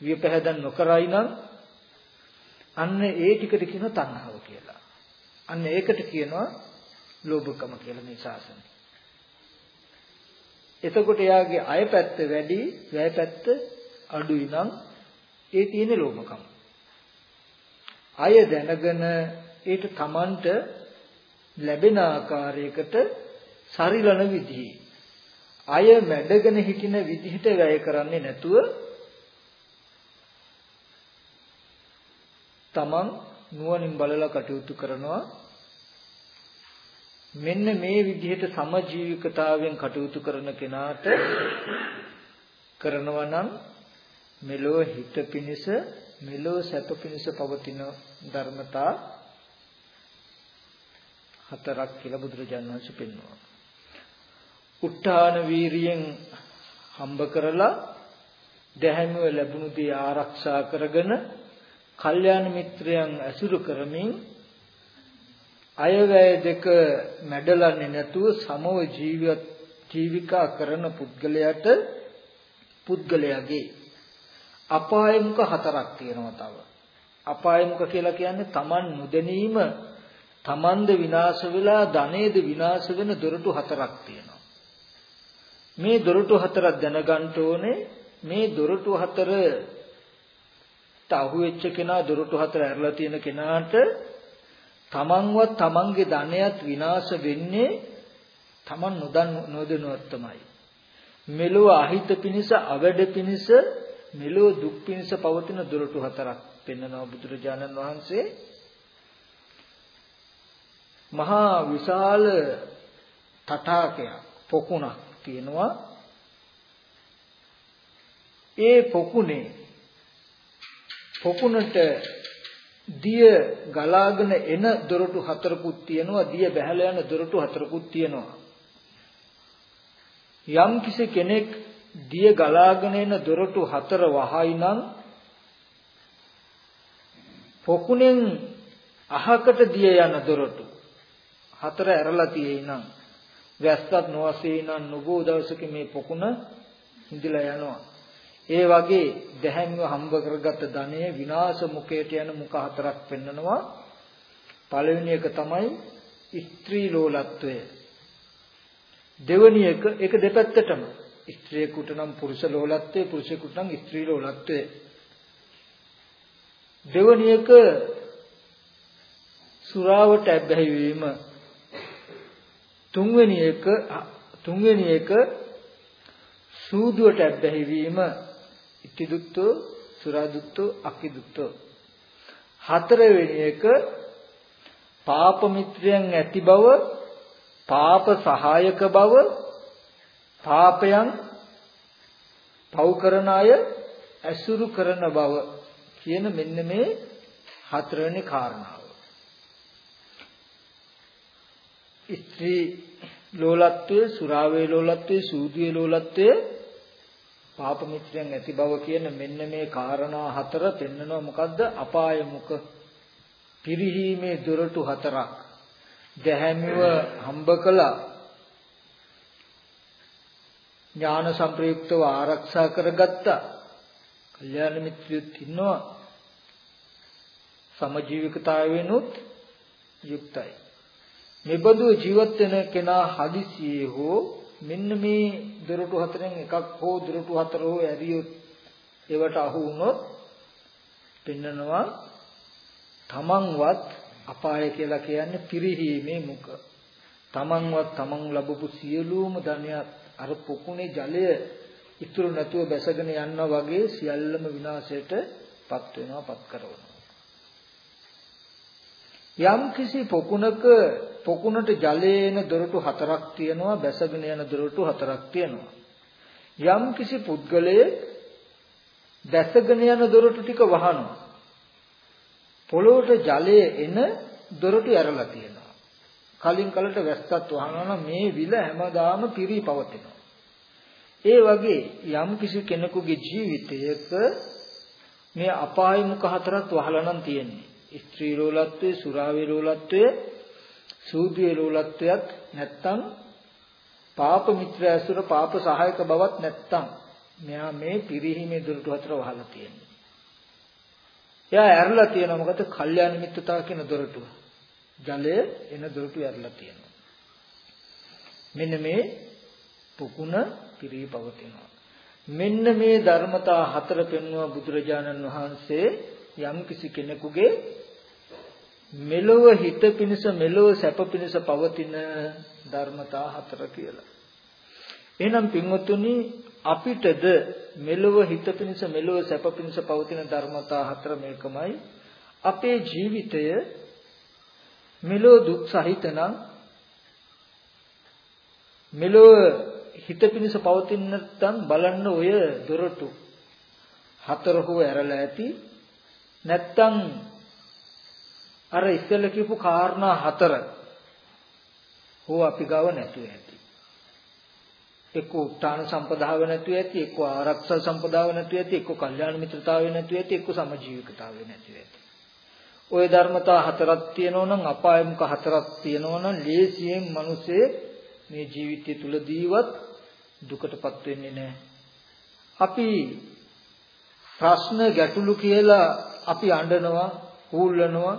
වියපැහැදන් නොකරයි නම් අන්න ඒ ටිකට කියන තණ්හාව කියලා. අන්න ඒකට කියනවා ලෝභකම කියලා මේ ශාසනය. එතකොට එයාගේ අය පැත්ත වැඩි, වැය පැත්ත අඩුයි නම් ඒ තියෙන ලෝභකම. අය දැනගෙන ඒට Tamanට ලැබෙන ආකාරයකට සරිලන විදිහේ. අය මැඩගෙන හිටින විදිහට වැය කරන්නේ නැතුව තමන් නුවණින් බලලා කටයුතු කරනවා. මෙන්න මේ විදිහට සමජීවිකතාවෙන් කටයුතු කරන කෙනාට කරනවා නම් මෙලෝ හිත පිනිස මෙලෝ සැප පිනිස පවතින ධර්මතා හතරක් කියලා බුදුරජාණන් වහන්සේ පෙන්වනවා. උත්තාන වීරියෙන් හම්බ කරලා දැහැමිව ලැබුණු දේ ආරක්ෂා කරගෙන කල්යාණ මිත්‍රයන් ඇසුරු කරමින් අයවැය දෙක මැඩලන්නේ නැතුව සමව ජීවිත ජීවිකා කරන පුද්ගලයාට පුද්ගලයාගේ අපායමුක හතරක් තියෙනවා තව. අපායමුක කියලා කියන්නේ Taman නොදැනීම Tamanද විනාශ වෙලා ධනේද විනාශ වෙන දොරටු හතරක් තියෙනවා. මේ දොරටු හතරක් දැනගන්න ඕනේ මේ දොරටු හතර තහු වෙච්ච කෙනා දොරටු හතර ඇරලා තියෙන කෙනාට තමන්වත් තමන්ගේ ධනයත් විනාශ වෙන්නේ තමන් නොදන් නොදැනුවත් තමයි. මෙලොව අහිත පිනිස අවඩ පිනිස මෙලොව දුක් පිනිස පවතින දොරටු හතරක් පෙන්වනවා බුදුරජාණන් වහන්සේ. මහා විශාල තටාකයක් පොකුණක් තියෙනවා. ඒ පොකුණේ පොකුණට දිය ගලාගෙන එන දොරටු හතරකුත් තියෙනවා දිය බැහැලා යන දොරටු හතරකුත් තියෙනවා යම් කිසි කෙනෙක් දිය ගලාගෙන එන දොරටු හතර වහයි නම් පොකුණෙන් අහකට දිය යන දොරටු හතර ඇරලා තියෙයි නම් වැස්සත් නොවසේ නම් නුබෝ දවසක මේ පොකුණ හිඳිලා යනවා ඒ වගේ දැහැමිව හම්බ කරගත් ධනය විනාශ මුඛයට යන මුඛ හතරක් පෙන්නනවා. පළවෙනි එක තමයි ස්ත්‍රී ලෝලත්වය. දෙවෙනි එක ඒක දෙපැත්තටම ස්ත්‍රියෙකුට නම් පුරුෂ ලෝලත්වය පුරුෂයෙකුට නම් ස්ත්‍රී ලෝලත්වය. දෙවෙනි එක සුරාවට ඇබ්බැහි වීම. තුන්වෙනි එක තුන්වෙනි එක සූදුවට ඇබ්බැහි වීම. ඉති දුක්ඛෝ සුරා දුක්ඛෝ අකි දුක්ඛෝ හතරවෙනි එක පාප මිත්‍රයන් ඇති බව පාප සහායක බව තාපයන් පව් කරන අය ඇසුරු කරන බව කියන මෙන්න මේ හතරවෙනි කාරණාව. ස්ත්‍රී ලෝලත්වයේ, සුරාවේ ලෝලත්වයේ, සූදුවේ ලෝලත්වයේ පාප මිත්‍රයන් ඇති බව කියන මෙන්න මේ කාරණා හතර පෙන්නනවා මොකද්ද? අපාය මුඛ පිරිහීමේ දොරටු හතරක්. දැහැමිව හම්බ කළා ඥාන සංප්‍රයුක්තව ආරක්ෂා කරගත්තා. කල්යාණ මිත්‍රයොත් ඉන්නවා. සමජීවිකතාවෙනුත් යුක්තයි. මෙබඳු ජීවත් වෙන කෙනා හදිසියේ හෝ මෙන්න මේ දොරටු හතරෙන් එකක් හෝ දොරටු හතර හෝ ඇරියොත් ඒවට අහු වුණොත් පෙන්නනවා තමන්වත් අපාය කියලා කියන්නේ පිරිහීමේ මුඛ. තමන්වත් තමන් ලැබපු සියලුම ධනයත් අර පොකුණේ ජලය ඉතුරු නැතුව බැසගෙන යනවා වගේ සියල්ලම විනාශයට පත් වෙනවා පත් කරනවා. යම් කිසි පොකුණක පොකුණට ජලයේ එන දොරටු හතරක් තියෙනවා බැසගෙන යන දොරටු හතරක් තියෙනවා. යම් කිසි පුද්ගලයේ බැසගෙන යන දොරටු ටික වහනවා. පොළොවට ජලයේ එන දොරටු ඇරලා තියෙනවා. කලින් කලට වැස්සත් වහනවා මේ විල හැමදාම පිරී පවතිනවා ඒ වගේ යම් කිසි කෙනෙකුගේ ජීවිතයක මේ අපාය මුඛ හතරක් වහලා නම් තියෙන්නේ ස්ත්‍රී ලෝලත්වයේ සුරාවේ ලෝලත්වයේ සූදියේ ලෝලත්වයක් නැත්තම් පාප මිත්‍ර ඇසුර පාප සහායක බවක් නැත්තම් මෙයා මේ පිරිහීමේ දුරට හතර වහලා තියෙනවා. එයා ඇරලා තියෙනවා මොකද? කල්යාණ මිත්‍රතාව කියන දොරටුව. ජලය එන දොරටුව ඇරලා තියෙනවා. මෙන්න මේ පුකුණ පිරී පවතිනවා. මෙන්න මේ ධර්මතා හතර පෙන්වුවා බුදුරජාණන් වහන්සේ යම් කිසි කෙනෙකුගේ මෙලොව හිත පිණිස මෙලොව සැප පිණිස පවතින ධර්මතා හතර කියලා. එහෙනම් පින්වතුනි අපිටද මෙලොව හිත පිණිස මෙලොව සැප පිණිස පවතින ධර්මතා හතර මේකමයි. අපේ ජීවිතය මෙලොව දුක් සහිත නම් මෙලොව හිත පිණිස පවතින නැත්නම් බලන්න ඔය දොරටු හතර හෝ ඇරලා ඇති. නැත්නම් අර ඉස්සෙල්ල කියපු කාරණා හතර හෝ අපි ගාව නැතුව ඇති. එක්ක උත්තාන සම්පදාව නැතුව ඇති එක්ක ආරක්ෂා සම්පදාව නැතුව ඇති එක්ක කල්යාණ මිත්‍රතාවය නැතුව ඇති එක්ක සමජීවිකතාවය නැතුව ඇති. ওই ධර්මතා හතරක් තියෙනවා නම් අපායමුක හතරක් තියෙනවා නම් ලේසියෙන් මිනිස්සේ මේ ජීවිතය තුලදීවත් දුකටපත් වෙන්නේ නැහැ. අපි ප්‍රශ්න ගැටලු කියලා අපි අඬනවා, හූල්ලනවා.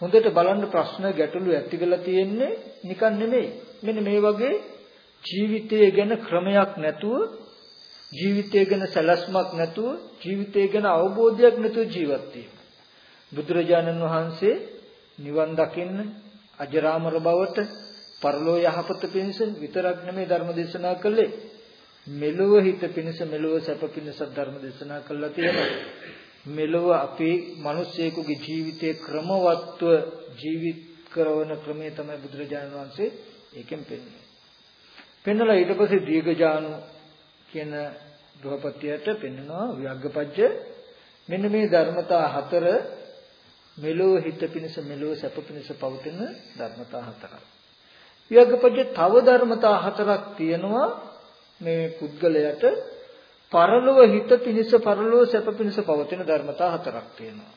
හොඳට බලන්න ප්‍රශ්න ගැටලු ඇති වෙලා තියෙන්නේ නිකන් නෙමෙයි. මෙන්න මේ වගේ ජීවිතය ගැන ක්‍රමයක් නැතුව ජීවිතය ගැන සැලැස්මක් නැතුව ජීවිතය ගැන අවබෝධයක් නැතුව ජීවත් වීම. බුදුරජාණන් වහන්සේ නිවන් දකින්න අජරාමර බවට පරලෝ යහපත පිණිස විතරක් නෙමෙයි ධර්ම දේශනා කළේ. මෙලොව හිත පිණිස මෙලොව සැප පිණිස ධර්ම දේශනා කළා තියෙනවා මෙලොව අපේ මිනිස්සෙකුගේ ජීවිතයේ ක්‍රමවත්ව ජීවිත කරන ක්‍රමය තමයි බුදුරජාණන් වහන්සේ ඒකෙන් පෙන්වන්නේ. පෙන්නලා ඊට පස්සේ දීඝජානු කියන ගෘහපතියට පෙන්වනවා ව්‍යග්ගපජ්ජ. මෙන්න මේ ධර්මතා හතර මෙලෝ හිත පිණිස මෙලෝ සැප පිණිස පවතින ධර්මතා හතරක්. වියග්ගපජ්ජ තව ධර්මතා හතරක් තියෙනවා මේ පුද්ගලයාට පරලොව හිත පිණිස පරලොව සැප පිණිස පවතින ධර්මතා හතරක් තියෙනවා.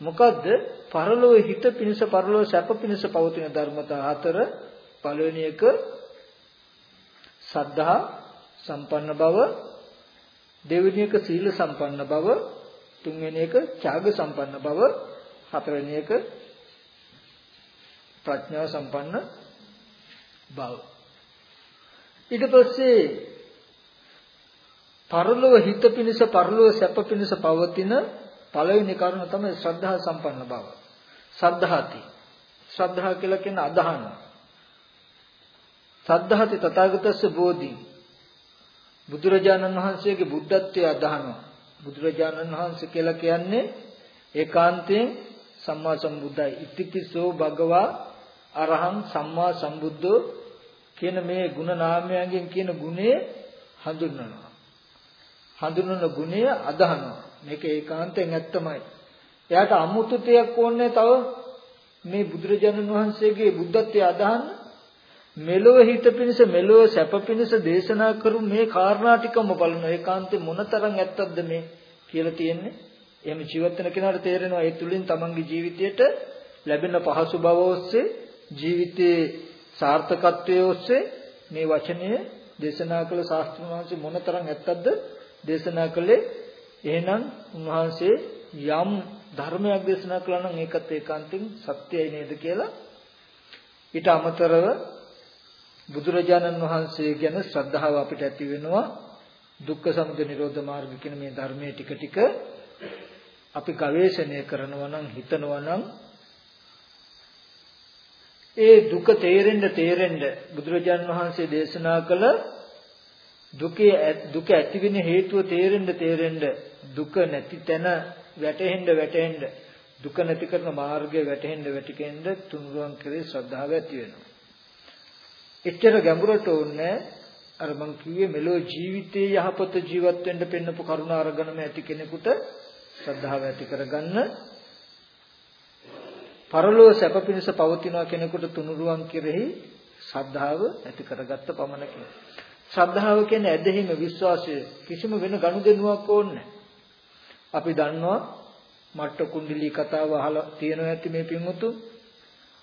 මොකද්ද? පරලොව හිත පිණිස පරලොව සැප පිණිස පවතින ධර්මතා හතර පළවෙනි එක සද්ධා සම්පන්න බව දෙවෙනි එක සීල සම්පන්න බව තුන්වෙනි එක ත්‍යාග සම්පන්න බව හතරවෙනි එක ප්‍රඥාව සම්පන්න බව. ඊට පස්සේ පරලොව හිත පිණිස පරලොව සැප පිණිස පවතින පළවෙනි කරුණ තමයි ශ්‍රද්ධා සම්පන්න බව. සද්ධාති ශ්‍රද්ධා කියලා කියන අදහන. සද්ධාති තථාගතස්ස බෝධි. බුදුරජාණන් වහන්සේගේ බුද්ධත්වයේ අදහනවා. බුදුරජාණන් වහන්සේ කියලා කියන්නේ ඒකාන්තයෙන් සම්මා සම්බුද්ධයි. ඉතිපිසෝ භගවා අරහං සම්මා සම්බුද්ධෝ කියන මේ ගුණ නාමයන්ගෙන් කියන ගුණය හඳුන්වනවා. හඳුන්වන ගුණය අදහනවා. මේක ඒකාන්තයෙන් ඇත්තමයි. එයාට අමුතුතයක් ඕනේ තව මේ බුදුරජාණන් වහන්සේගේ බුද්ධත්වයේ අදහන්න මෙලොව හිත පිණිස මෙලොව සැප පිණිස දේශනා කරු මේ කාරණා ටිකම බලන ඒකාන්තේ මොනතරම් ඇත්තක්ද මේ කියලා තියෙන්නේ. එහෙම ජීවත් වෙන කෙනාට තේරෙනවා ඒ තුලින් තමන්ගේ ජීවිතයට ලැබෙන පහසු බව ඔස්සේ ජීවිතයේ සාර්ථකත්වයේ ඔස්සේ මේ වචනය දේශනා කළ ශාස්ත්‍රඥ වහන්සේ මොනතරම් ඇත්තක්ද දේශනා කළේ. එහෙනම් උන්වහන්සේ යම් ධර්මයක් දේශනා කළා නම් ඒකත් ඒකාන්තයෙන් සත්‍යයි නේද කියලා. ඊට අමතරව බුදුරජාණන් වහන්සේ ගැන ශ්‍රද්ධාව අපිට ඇති වෙනවා. දුක්ඛ සමුදය නිරෝධ මාර්ග කියන මේ ධර්මයේ ටික ටික අපි ගවේෂණය කරනවා නම් හිතනවා නම් ඒ දුක තේරෙන්න තේරෙන්න බුදුරජාණන් වහන්සේ දේශනා කළ දුකේ දුක ඇති වෙන හේතුව තේරෙන්න තේරෙන්න දුක නැති තැන වැටෙන්න වැටෙන්න දුක නැති කරන මාර්ගය වැටෙන්න වැටිකෙන්න තුනුරුවන් කෙරේ ශ්‍රද්ධාව ඇති වෙනවා. එච්චර ගැඹුරට ඕනේ අර මං කිව්වේ මෙලෝ ජීවිතයේ යහපත ජීවත් වෙන්න පෙන්නපු කරුණ අරගෙනම ඇති කෙනෙකුට ශ්‍රද්ධාව ඇති කරගන්න. පරලෝ සැප පිණිස පවතිනවා කෙනෙකුට තුනුරුවන් කෙරෙහි ශ්‍රද්ධාව ඇති කරගත්ත පමණකින්. ශ්‍රද්ධාව කියන්නේ ඇදහිම විශ්වාසය කිසිම වෙන ගනුදෙනුවක් ඕනේ අපි දන්නවා මට්ට කුණ්ඩලී කතාව අහලා තියෙනවා ඇති මේ පින්වුතු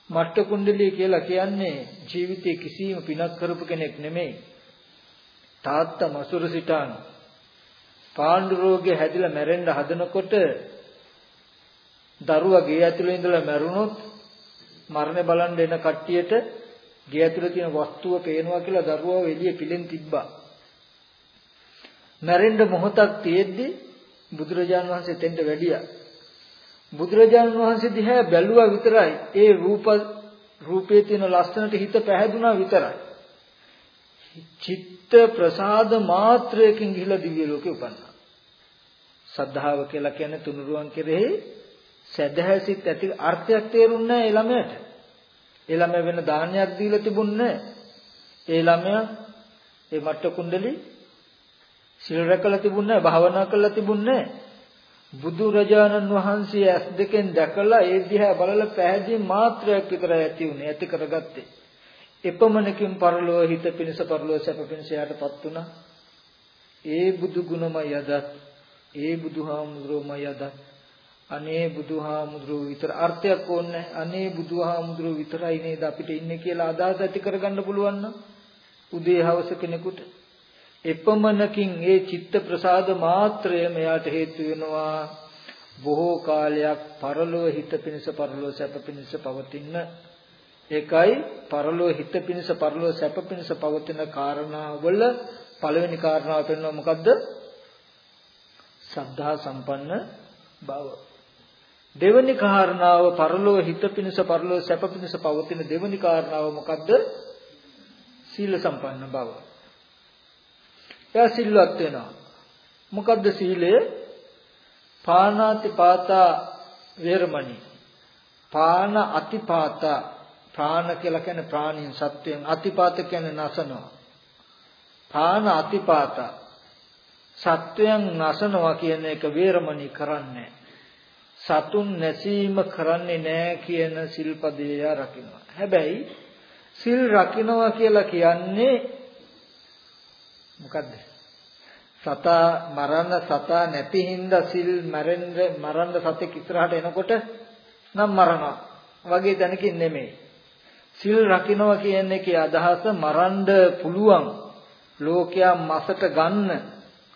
මට්ට කුණ්ඩලිය කියලා කියන්නේ ජීවිතේ කිසිම පිනක් කරපු කෙනෙක් නෙමෙයි. තාත්තා මසුර සිටාන පාණ්ඩු රෝගේ හැදිලා මැරෙන්න හදනකොට දරුවා ගේ ඇතුලේ ඉඳලා මැරුණොත් මරණය බලන්න එන කට්ටියට ගේ ඇතුලේ තියෙන වස්තුව පේනවා කියලා දරුවව එළිය පිලෙන් තිබ්බා. මැරෙන්න මොහොතක් තියෙද්දි බුදුරජාණන් වහන්සේ තෙන්ට වැඩියා. බුදුරජාණන් වහන්සේ දිහා බැලුවා විතරයි. ඒ රූප රූපයේ තියෙන ලස්සනට හිත පැහැදුනා විතරයි. චිත්ත ප්‍රසාද මාත්‍රයකින් ගිහිලා දිව්‍ය ලෝකේ උපන්නා. සද්ධාව කියලා කියන්නේ තුනුරුවන් කෙරෙහි සදහැසිත ඇති අර්ථයක් තේරුන්නේ නැහැ ඒ ළමයට. ඒ ළමයා වෙන දානයක් දීලා තිබුණේ ඒ ළමයා ඒ මට්ට කුණ්ඩලි සිල් රැකලා තිබුණේ භාවනා කරලා තිබුණේ බුදුරජාණන් වහන්සේ ඇස් දෙකෙන් දැකලා ඒ දිහා බලලා පැහැදිලි මාත්‍රයක් විතරයි ඇති උනේ ඇති කරගත්තේ. එපමණකින් පරලෝ හිත පිණිස පරලෝ සැප පිණිස යටපත් වුණා. ඒ බුදු ගුණමය යදත් ඒ බුදුහාමුදුරුවෝමය යදත් අනේ බුදුහාමුදුරුවෝ විතර අර්ථයක් ඕනේ අනේ බුදුහාමුදුරුවෝ විතරයි නේද අපිට ඉන්නේ කියලා අදහස ඇති කරගන්න පුළුවන් නම් උදේ හවස කෙනෙකුට එපමණකින් ඒ චිත්ත ප්‍රසාද මාත්‍රයම යාට හේතු වෙනවා බොහෝ කාලයක් පරලෝ හිත පිණිස පරලෝ සැප පිණිස පවතින ඒකයි පරලෝ හිත පිණිස පරලෝ සැප පිණිස පවතින කාරණාවල පළවෙනි කාරණාව පෙන්වනවා මොකද්ද? සද්ධා සම්පන්න බව. දෙවෙනි කාරණාව පරලෝ හිත පිණිස පරලෝ සැප පිණිස පවතින දෙවෙනි කාරණාව මොකද්ද? සීල සම්පන්න බව. එයා සිල්වත් වෙනවා. මොකද්ද සීලය? පානාති පාතා වේරමණී. පාන අතිපාතා ප්‍රාණ කියලා කියන්නේ ප්‍රාණීන් සත්වයන් අතිපාත කියන්නේ නසනවා. පාන අතිපාත සත්වයන් නසනවා කියන එක වේරමණී කරන්නේ සතුන් නැසීම කරන්නේ නැහැ කියන සිල්පදේ රකින්නවා. හැබැයි සිල් රකින්නවා කියලා කියන්නේ මොකද්ද? සතා මරන්න සතා නැති හින්දා සිල් මැරෙන්න මරන්න සතෙක් ඉස්සරහට එනකොට නම් මරනවා වගේ දැනකින් නෙමෙයි. සිල් රකින්නවා කියන එකේ අදහස මරන්න පුළුවන් ලෝකයා මසට ගන්න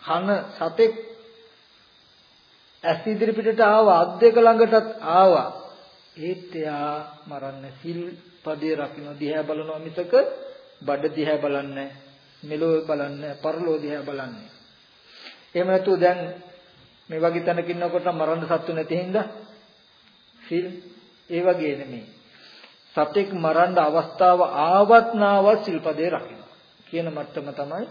කන සතෙක් ඇස් ඉදිරි පිටට ආවා අත් දෙක ළඟටත් ආවා ඒත් එයා මරන්න සිල් පදේ රකින්න දිහා බලනවා මිසක බඩ දිහා බලන්නේ මෙලෝ බලන්නේ පරලෝ දිහා බලන්නේ එහෙම නැතුව දැන් මේ වගේ තැනක ඉන්නකොට මරන්න සත්තු නැති හින්දා සිල් ඒ වගේ නෙමෙයි සතෙක් මරන්න අවස්ථාව ආවත් නාවත් සිල්පදේ රකින්න කියන මට්ටම තමයි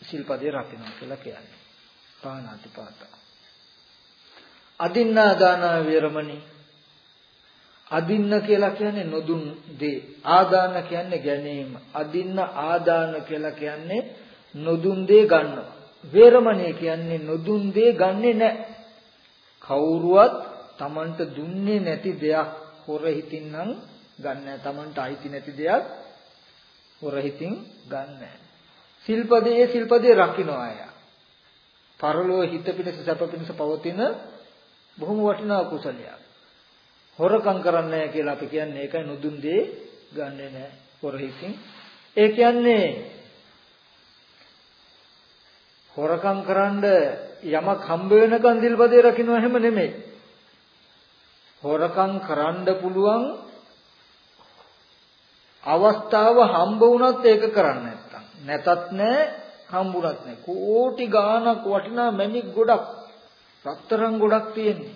සිල්පදේ රකින්න කියලා කියන්නේ. පාණාතිපාත. අදින්නා දාන වේරමණී අදින්න කියලා කියන්නේ නොදුන් දේ. ආදාන කියන්නේ ගැනීම. අදින්න ආදාන කියලා කියන්නේ නොදුන් දේ ගන්නවා. වේරමණී කියන්නේ නොදුන් දේ ගන්නෙ නැහැ. කවුරුවත් Tamanට දුන්නේ නැති දෙයක් හොර හිතින් නම් ගන්න තමන්ට අයිති නැති දෙයක් හොර හිතින් ගන්න සිල්පදයේ සිල්පදේ රකින්න අය. පරලෝ හිත පිණිස සැප පිණිස පවතින බොහොම වටිනා කුසලයක්. හොරකම් කරන්නේ කියලා අපි කියන්නේ ඒකයි නොදුන් දේ ගන්නෙ නෑ හොර හිතින්. ඒ කියන්නේ හොරකම් කරන්න යමක් හම්බ වෙනකන් දිල්පදේ රකින්න හැම නෙමෙයි. හොරකම් කරන්න පුළුවන් අවස්ථාව හම්බ වුණත් ඒක කරන්නේ නැත්තම් නැතත් නෑ හම්බුණත් නෑ කෝටි ගාණක් වටිනා මැණික් ගොඩක් රත්තරන් ගොඩක් තියෙන්නේ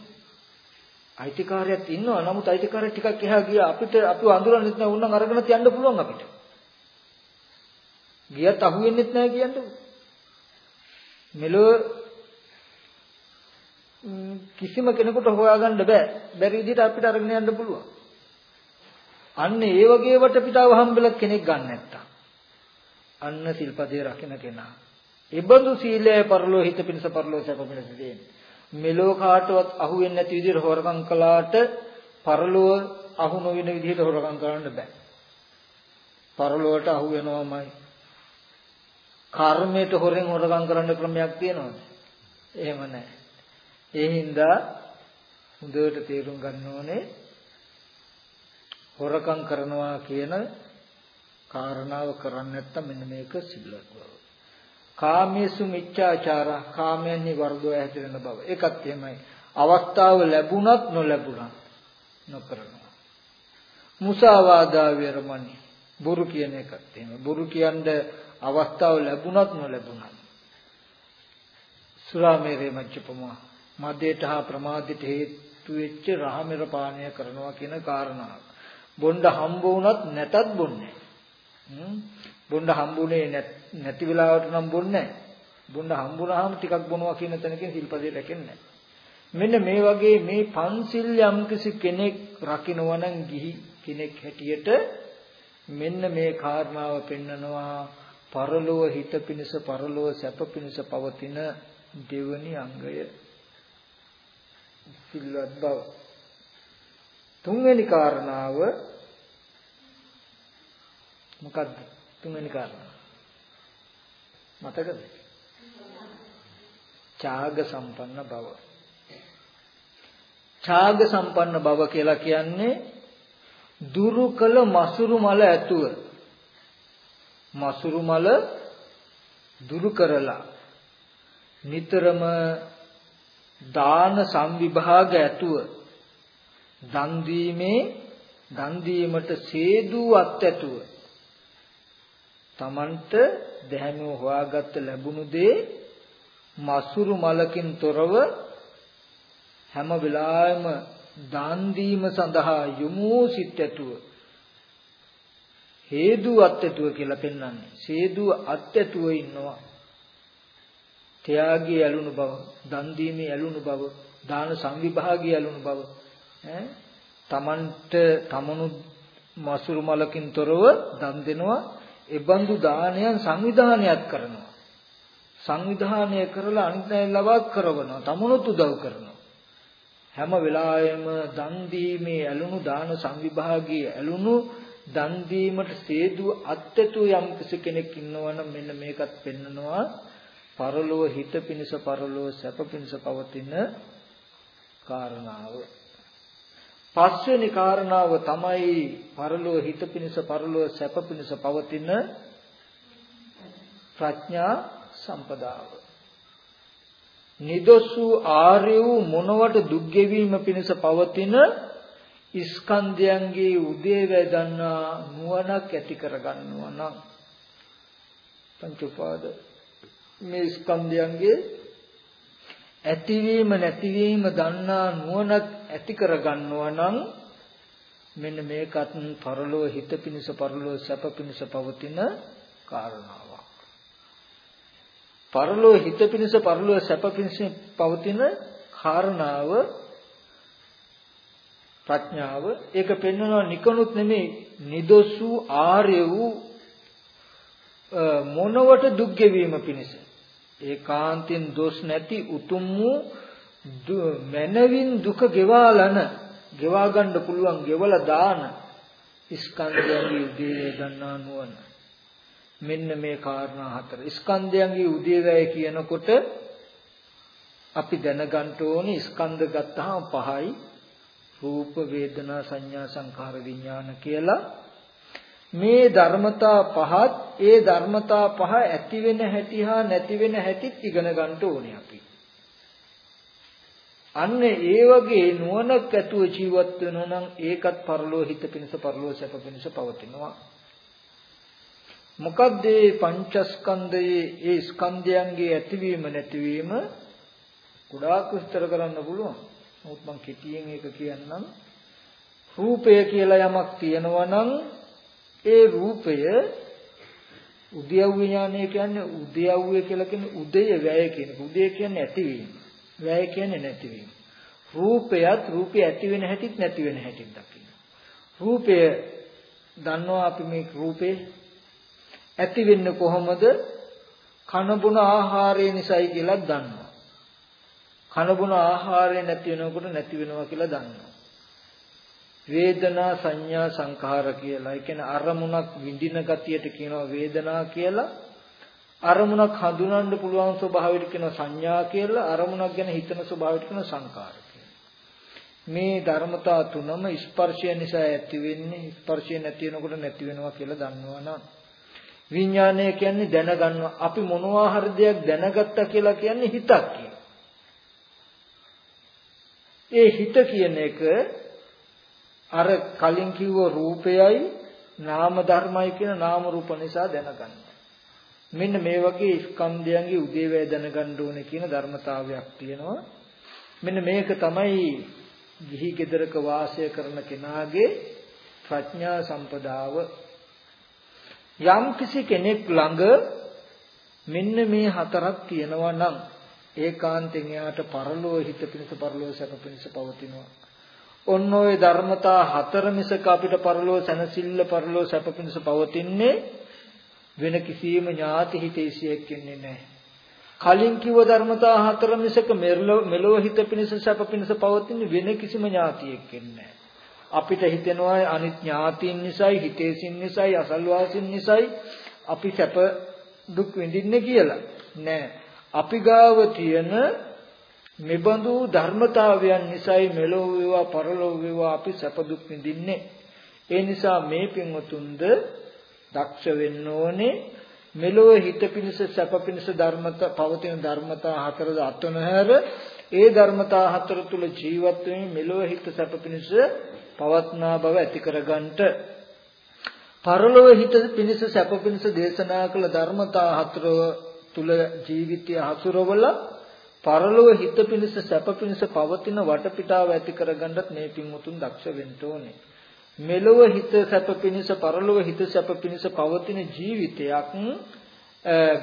අයිතිකාරයෙක් ඉන්නවා නමුත් අයිතිකාරය ටිකක් එහා ගියා අපිට අපිව අඳුරන්නෙත් නෑ උන්නම් අරගෙන තියන්න පුළුවන් අපිට ගියත් අහුවෙන්නෙත් නෑ කියන්නේ මෙලෝ කිසිම කෙනෙකුට හොයාගන්න බෑ. බැරි විදිහට අපිට අරගෙන යන්න පුළුවන්. අන්න ඒ වගේ වටපිටාව හම්බෙලා කෙනෙක් ගන්න නැත්තම්. අන්න සිල්පදේ රකින්න කෙනා. ඉබඳු සීලය පරලෝ හිත පිණිස පරලෝ සැප පිණිස දෙන්නේ. මෙලෝ කාටවත් අහු වෙන්නේ නැති විදිහට හොරකම් කළාට පරලෝ අහු නොවන විදිහට හොරකම් කරන්න බෑ. පරලෝවට අහු වෙනවමයි. කර්මයට හොරෙන් හොරකම් කරන්න ක්‍රමයක් තියෙනවද? එහෙම නැහැ. ඒ හින්දා හොඳට තේරුම් ගන්න ඕනේ හොරකම් කරනවා කියන කාරණාව කරන්නේ නැත්තම් මෙන්න මේක සිල්වත් බව. කාමේසු මිච්ඡාචාර කාමයන්හි වර්ධව හැදෙන බව. ඒකත් එහෙමයි. අවස්ථාව ලැබුණත් නොලැබුණත් නොකරනවා. මුසාවාදා වේරමණී බොරු කියන එකත් එහෙම. බොරු කියන්නේ අවස්ථාව ලැබුණත් නොලැබුණත්. සුරාමේරේ මච්චපමා මදයට හා ප්‍රමාදයට හේතු වෙච්ච රහමෙර පානය කරනවා කියන කාරණාව. බොණ්ඩ හම්බ වුණත් නැතත් බොන්නේ. බොණ්ඩ හම්බුනේ නැති වෙලාවට නම් බොන්නේ බොණ්ඩ හම්බුනහම ටිකක් බොනවා කියන තැනකින් සිල්පදේ රැකෙන්නේ මෙන්න මේ වගේ මේ පන්සිල් යම්කිසි කෙනෙක් රකින්නවා නම් ගිහි කෙනෙක් හැටියට මෙන්න මේ කාරණාව පෙන්නනවා. පරලෝව හිත පිණිස පරලෝව සැප පිණිස පවතින දෙවනි අංගය. සිල්වත් බව. තුන්වෙනි කාරණාව මොකක්ද තුන්වෙනි කාරණාව මතකද? ඡාග සම්පන්න බව. ඡාග සම්පන්න බව කියලා කියන්නේ දුරු කළ මසුරු මල ඇතුව. මසුරු මල දුරු කරලා නිතරම දාන සංවිභාග ඇතුව දන් දීමේ දන් දීමට සේදුවත් ඇතුව Tamanට දැහැමිව හොයාගත්ත ලැබුණු දේ මසුරු මලකින් තොරව හැම වෙලාවෙම දාන් දීම සඳහා යොමු සිත් ඇතුව හේතු අත්ඇතුව කියලා පෙන්වන්නේ. සේදුව අත්ඇතුව ඉන්නවා. ත්‍යාගී ඇලුණු බව, දන් දීමේ ඇලුණු බව, දාන සංවිභාගී ඇලුණු බව, ඈ තමන්ට තමනු මසුරු මලකින් තොරව දන් දෙනවා. ඒ බඳු දානයන් සංවිධානයක් කරනවා. සංවිධානය කරලා අනිත් අය ලබා කරනවා. තමනුත් උදව් කරනවා. හැම වෙලාවෙම දන් දීමේ ඇලුණු දාන සංවිභාගී ඇලුණු දන් දීමට සේදුව අත්‍යතු යම් කෙනෙක් ඉන්නවනම් මෙන්න මේකත් පෙන්නනවා පරලෝව හිත පිණිස පරලෝව සැප පිණිස පවතින කාරණාව පස්වෙනි කාරණාව තමයි පරලෝව හිත පිණිස පරලෝව සැප පිණිස පවතින ප්‍රඥා සම්පදාව. නිදොසු ආර්ය වූ මොනවට දුක් ගෙවීම පිණිස පවතින ස්කන්ධයන්ගේ උදේවැ දන්නා නුවණක් ඇති කරගන්නවා නම් පංච උපාද. මේ ස්කන්ධයන්ගේ ඇතිවීම නැතිවීම දන්නා නුවණක් ඇති කරගන්නවා නම් මෙන්න මේකත් පරලෝ හිත පිණිස පරලෝ සැප පිණිස පවතින කාරණාවක්. පරලෝ හිත පිණිස පරලෝ සැප පිණිස පවතින කාරණාව ප්‍රඥාව ඒක පෙන්වනවා නිකනුත් නෙමෙයි නිදොසු ආර්ය වූ මොනවට දුක් ගෙවීම පිණිස ඒකාන්තයෙන් දොස් නැති උතුම් වූ මනවින් දුක ගෙවාලන ගෙවා ගන්න පුළුවන් ගෙවලා දාන ස්කන්ධයන්ගේ උදේ ගන්නා නුවණ. මෙන්න මේ කාරණා හතර. ස්කන්ධයන්ගේ උදේවැය කියනකොට අපි දැනගන්න ඕනේ ස්කන්ධ ගත්තාම පහයි. රූප වේදනා සංඥා සංඛාර විඥාන කියලා. මේ ධර්මතා පහත් ඒ ධර්මතා පහ ඇති වෙන හැටි හා නැති වෙන හැටිත් ඉගෙන ගන්න ඕනේ අපි. අන්න ඒ වගේ නුවණක් ඇතුව ජීවත් වෙනවා නම් ඒකත් පරලෝහිත පිණිස පරලෝ සැප පිණිස පවතිනවා. මොකද්ද මේ පංචස්කන්ධයේ ඒ ස්කන්ධයන්ගේ ඇතිවීම නැතිවීම ගොඩාක් විස්තර කරන්න පුළුවන්. නමුත් මම කෙටියෙන් ඒක කියන්නම්. රූපය කියලා යමක් තියෙනවා නම් ඒ රූපය උද්‍යව්‍ය ඥානය කියන්නේ උද්‍යව්‍ය කියලා කියන්නේ උදය වැය කියන එක. උදය කියන්නේ ඇතිවීම. වැය කියන්නේ නැතිවීම. රූපයත් රූපය ඇති වෙන හැටිත් නැති වෙන හැටිත් දකින්න. රූපය දන්නවා අපි මේ රූපේ ඇති වෙන්නේ කොහොමද? කන බොන ආහාරය නිසායි කියලා දන්නවා. කන බොන ආහාරය නැති වෙනකොට නැති වෙනවා කියලා දන්නවා. වේදනා සංඥා සංඛාර කියලා. ඒ කියන්නේ අරමුණක් විඳින ගතියට කියනවා වේදනා කියලා. අරමුණක් හඳුනන්න පුළුවන් ස්වභාවයට කියනවා සංඥා කියලා. අරමුණක් ගැන හිතන ස්වභාවයට කියනවා සංඛාර කියලා. මේ ධර්මතා තුනම ස්පර්ශය නිසා ඇති වෙන්නේ ස්පර්ශය නැති වෙනකොට නැති වෙනවා කියලා දන්නවනම් විඥානය කියන්නේ දැනගන්නවා. අපි මොනවා හරි දෙයක් දැනගත්තා කියලා කියන්නේ හිතක් කියන. ඒ හිත කියන එක අර කලින් කිව්ව රූපයයි නාම ධර්මයි කියන නාම රූප නිසා දැනගන්න. මෙන්න මේ වගේ ස්කන්ධයන්ගේ උදේවැය දැනගන්න ඕනේ කියන ධර්මතාවයක් තියෙනවා. මෙන්න මේක තමයි ගිහි ගෙදරක වාසය කරන කෙනාගේ ප්‍රඥා සම්පදාව. යම් කිසි කෙනෙක් ළඟ මෙන්න මේ හතරක් තියෙනවා නම් ඒකාන්තයෙන් එයාට පරලෝ හිත පිණිස පරලෝ සැප පිණිස පවතිනවා. ඔන්න ඔය ධර්මතා හතර මිසක අපිට පරලෝ සැනසෙල්ල පරලෝ සැප පිණිස පවතින්නේ වෙන කිසියම් ඥාති හිතේසියක් ඉන්නේ නැහැ. කලින් කිව්ව ධර්මතා හතර මිසක මෙලොව හිත පිණිස සැප පිණිස පවතින්නේ වෙන කිසිම ඥාතියෙක් ඉන්නේ අපිට හිතෙනවා අනිත් ඥාතීන් නිසායි හිතේසින් නිසායි අසල්වාසීන් නිසායි අපි සැප දුක් විඳින්නේ කියලා. නෑ. අපි ගාව තියෙන මෙබඳු ධර්මතාවයන් නිසායි මෙලොව වේවා පරලොව වේවා අපි සැප දුක් විඳින්නේ. ඒ නිසා මේ පින්වතුන්ද දක්ෂ වෙන්න ඕනේ. මෙලොව හිත පිණිස සැප පිණිස ධර්මතා පවතින ධර්මතා හතරද අතනහැර ඒ ධර්මතා හතර තුල ජීවත් වෙමින් මෙලොව හිත සැප පිණිස පවත්නා බව ඇති කරගන්නට. පරලොව හිත පිණිස සැප පිණිස දේශනා කළ ධර්මතා හතර තුල ජීවිතය හසුරවලා පරලොව හිත පිණිස සැප පිණිස පවතින වටපිටාව ඇති කරගන්නත් මේ පින්වුතුන් දක්ෂ වෙන්න ඕනේ. මෙලොව හිත සැප පිණිස පරලොව හිත සැප පිණිස පවතින ජීවිතයක්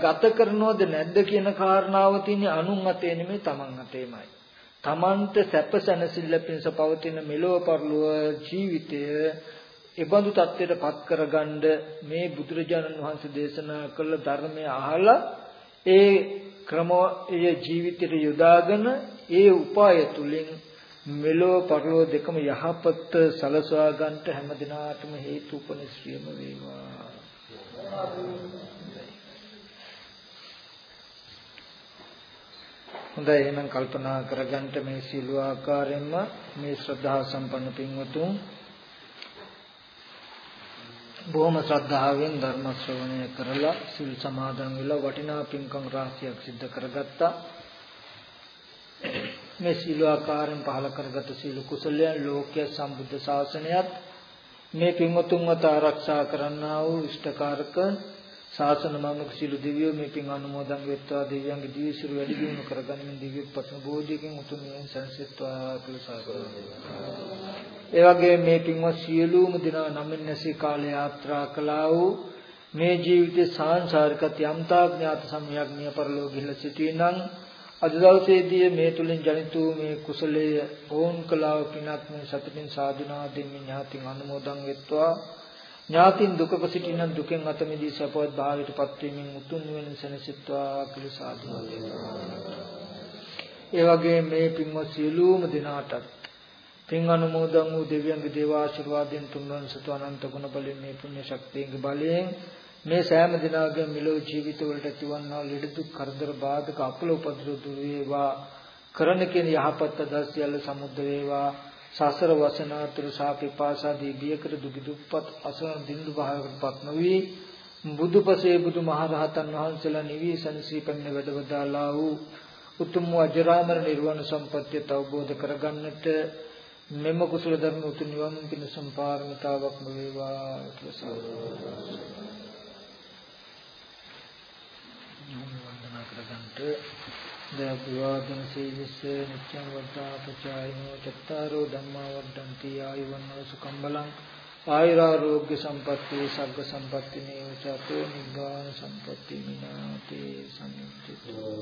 ගත කරනවද නැද්ද කියන කාරණාව තියෙන්නේ අනුන් අතේ නෙමෙයි තමන් අතේමයි. තමන්ට සැප සැනසෙල්ල පිණිස පවතින මෙලොව පරලොව ජීවිතය ඒබඳු தත්ත්වයට පත් කරගන්න මේ බුදුරජාණන් වහන්සේ දේශනා කළ ධර්මය අහලා ඒ ක්‍රමයේ ජීවිතයට යොදාගෙන ඒ උපාය තුලින් මෙලෝ පරලෝ දෙකම යහපත් සලසවා ගන්නට හැම දිනාටම හේතු උපනිශ්‍රියම වේවා. හොඳයි එහෙනම් කල්පනා කරගන්න මේ සීල ආකාරයෙන්ම මේ ශ්‍රද්ධා සම්පන්න පින්වතුන් බොහොම ශ්‍රද්ධාවෙන් ධර්ම ශ්‍රවණය කරලා සිල් සමාදන් වෙලා වටිනා පින්කම් රාශියක් සිද්ධ කරගත්තා. මේ සීල ආකාරයෙන් පහල කරගත් සීල කුසලයන් ලෝකයේ සම්බුද්ධ ශාසනයත් මේ පින්වතුන්වත් ආරක්ෂා කරන්නා වූ ඉෂ්ඨකාරක ශාසන මමක සීල දිව්‍යෝ මේ පින් අනුමෝදන් වෙත්වා දෙවියන්ගේ දිවිසිරු වැඩි දියුණු කරගනිමින් දිව්‍ය පතන බෝධියකින් උතුම් නිවන් සැනසෙත්වා කියලා සාකච්ඡා ඒ වගේ මේ පින්වත් සියලුම දිනා නමින්නසී කාල යාත්‍රා කළා වූ මේ ජීවිතේ සාංශාරිකත් යම්තාක් ඥාත සම්‍යක් මිය පරලෝ ගිහිලා සිටිනනම් අද දවසේදී මේ තුලින් ජනිත වූ මේ කුසලයේ ඕන් කලාව පිනත් මේ සතුටින් සාදුනා දෙමින් ඥාතින් අනුමෝදන් වෙත්වා ඥාතින් දුකක සිටින දුකෙන් අත මිදී සපවත් භාවයටපත් වීමෙන් උතුම් නිවන සැනසෙත්වා කියලා සාදුනා දෙනවා. ඒ වගේ මේ පින්වත් සියලුම දෙනාටත් පින් අනුමෝදන් වූ දෙවියන්ගේ දේව ආශිර්වාදයෙන් තුන්වන් සතු අනන්ත ගුණ බලයෙන් මේ පුණ්‍ය ශක්තියගේ බලයෙන් මේ සෑම දිනාගේ මෙලොව ජීවිත වලට ඇතිවන්නා ලෙඩ දුක් කරදර බාධක අපල උපද්‍ර දුර වේවා. කරන කියන යහපත් දස්යල සමුද්ද වේවා. සසර වසනාතුරු සාපිපාසාදී බියකර දුක දුප්පත් අසන දින්දු භාවයකටපත් නොවි. බුදුපසේ බුදුමහරහතන් වහන්සේලා නිවි සංසී පැමිණ වැඩවදාලා වූ උතුම් අජරාමර නිර්වාණ සම්පත්තිය අවබෝධ කරගන්නට මෙම කුසල ධර්ම උතුම් නිවන් පින සම්පාරමිතාවක් වේවා කියලා කරගන්නට දයාපුවාදන සීලස්ස නිත්‍යං වර්ධාපචායිනෝ චත්තාරෝ ධම්මා වර්ධන්ති ආයුවන්නෝ සුඛං බලං ආයුරාෝග්‍ය සම්පatti සග්ග සම්පatti නේවචතෝ නිබ්බාන සම්පatti මිනාතේ සම්මුතිතෝ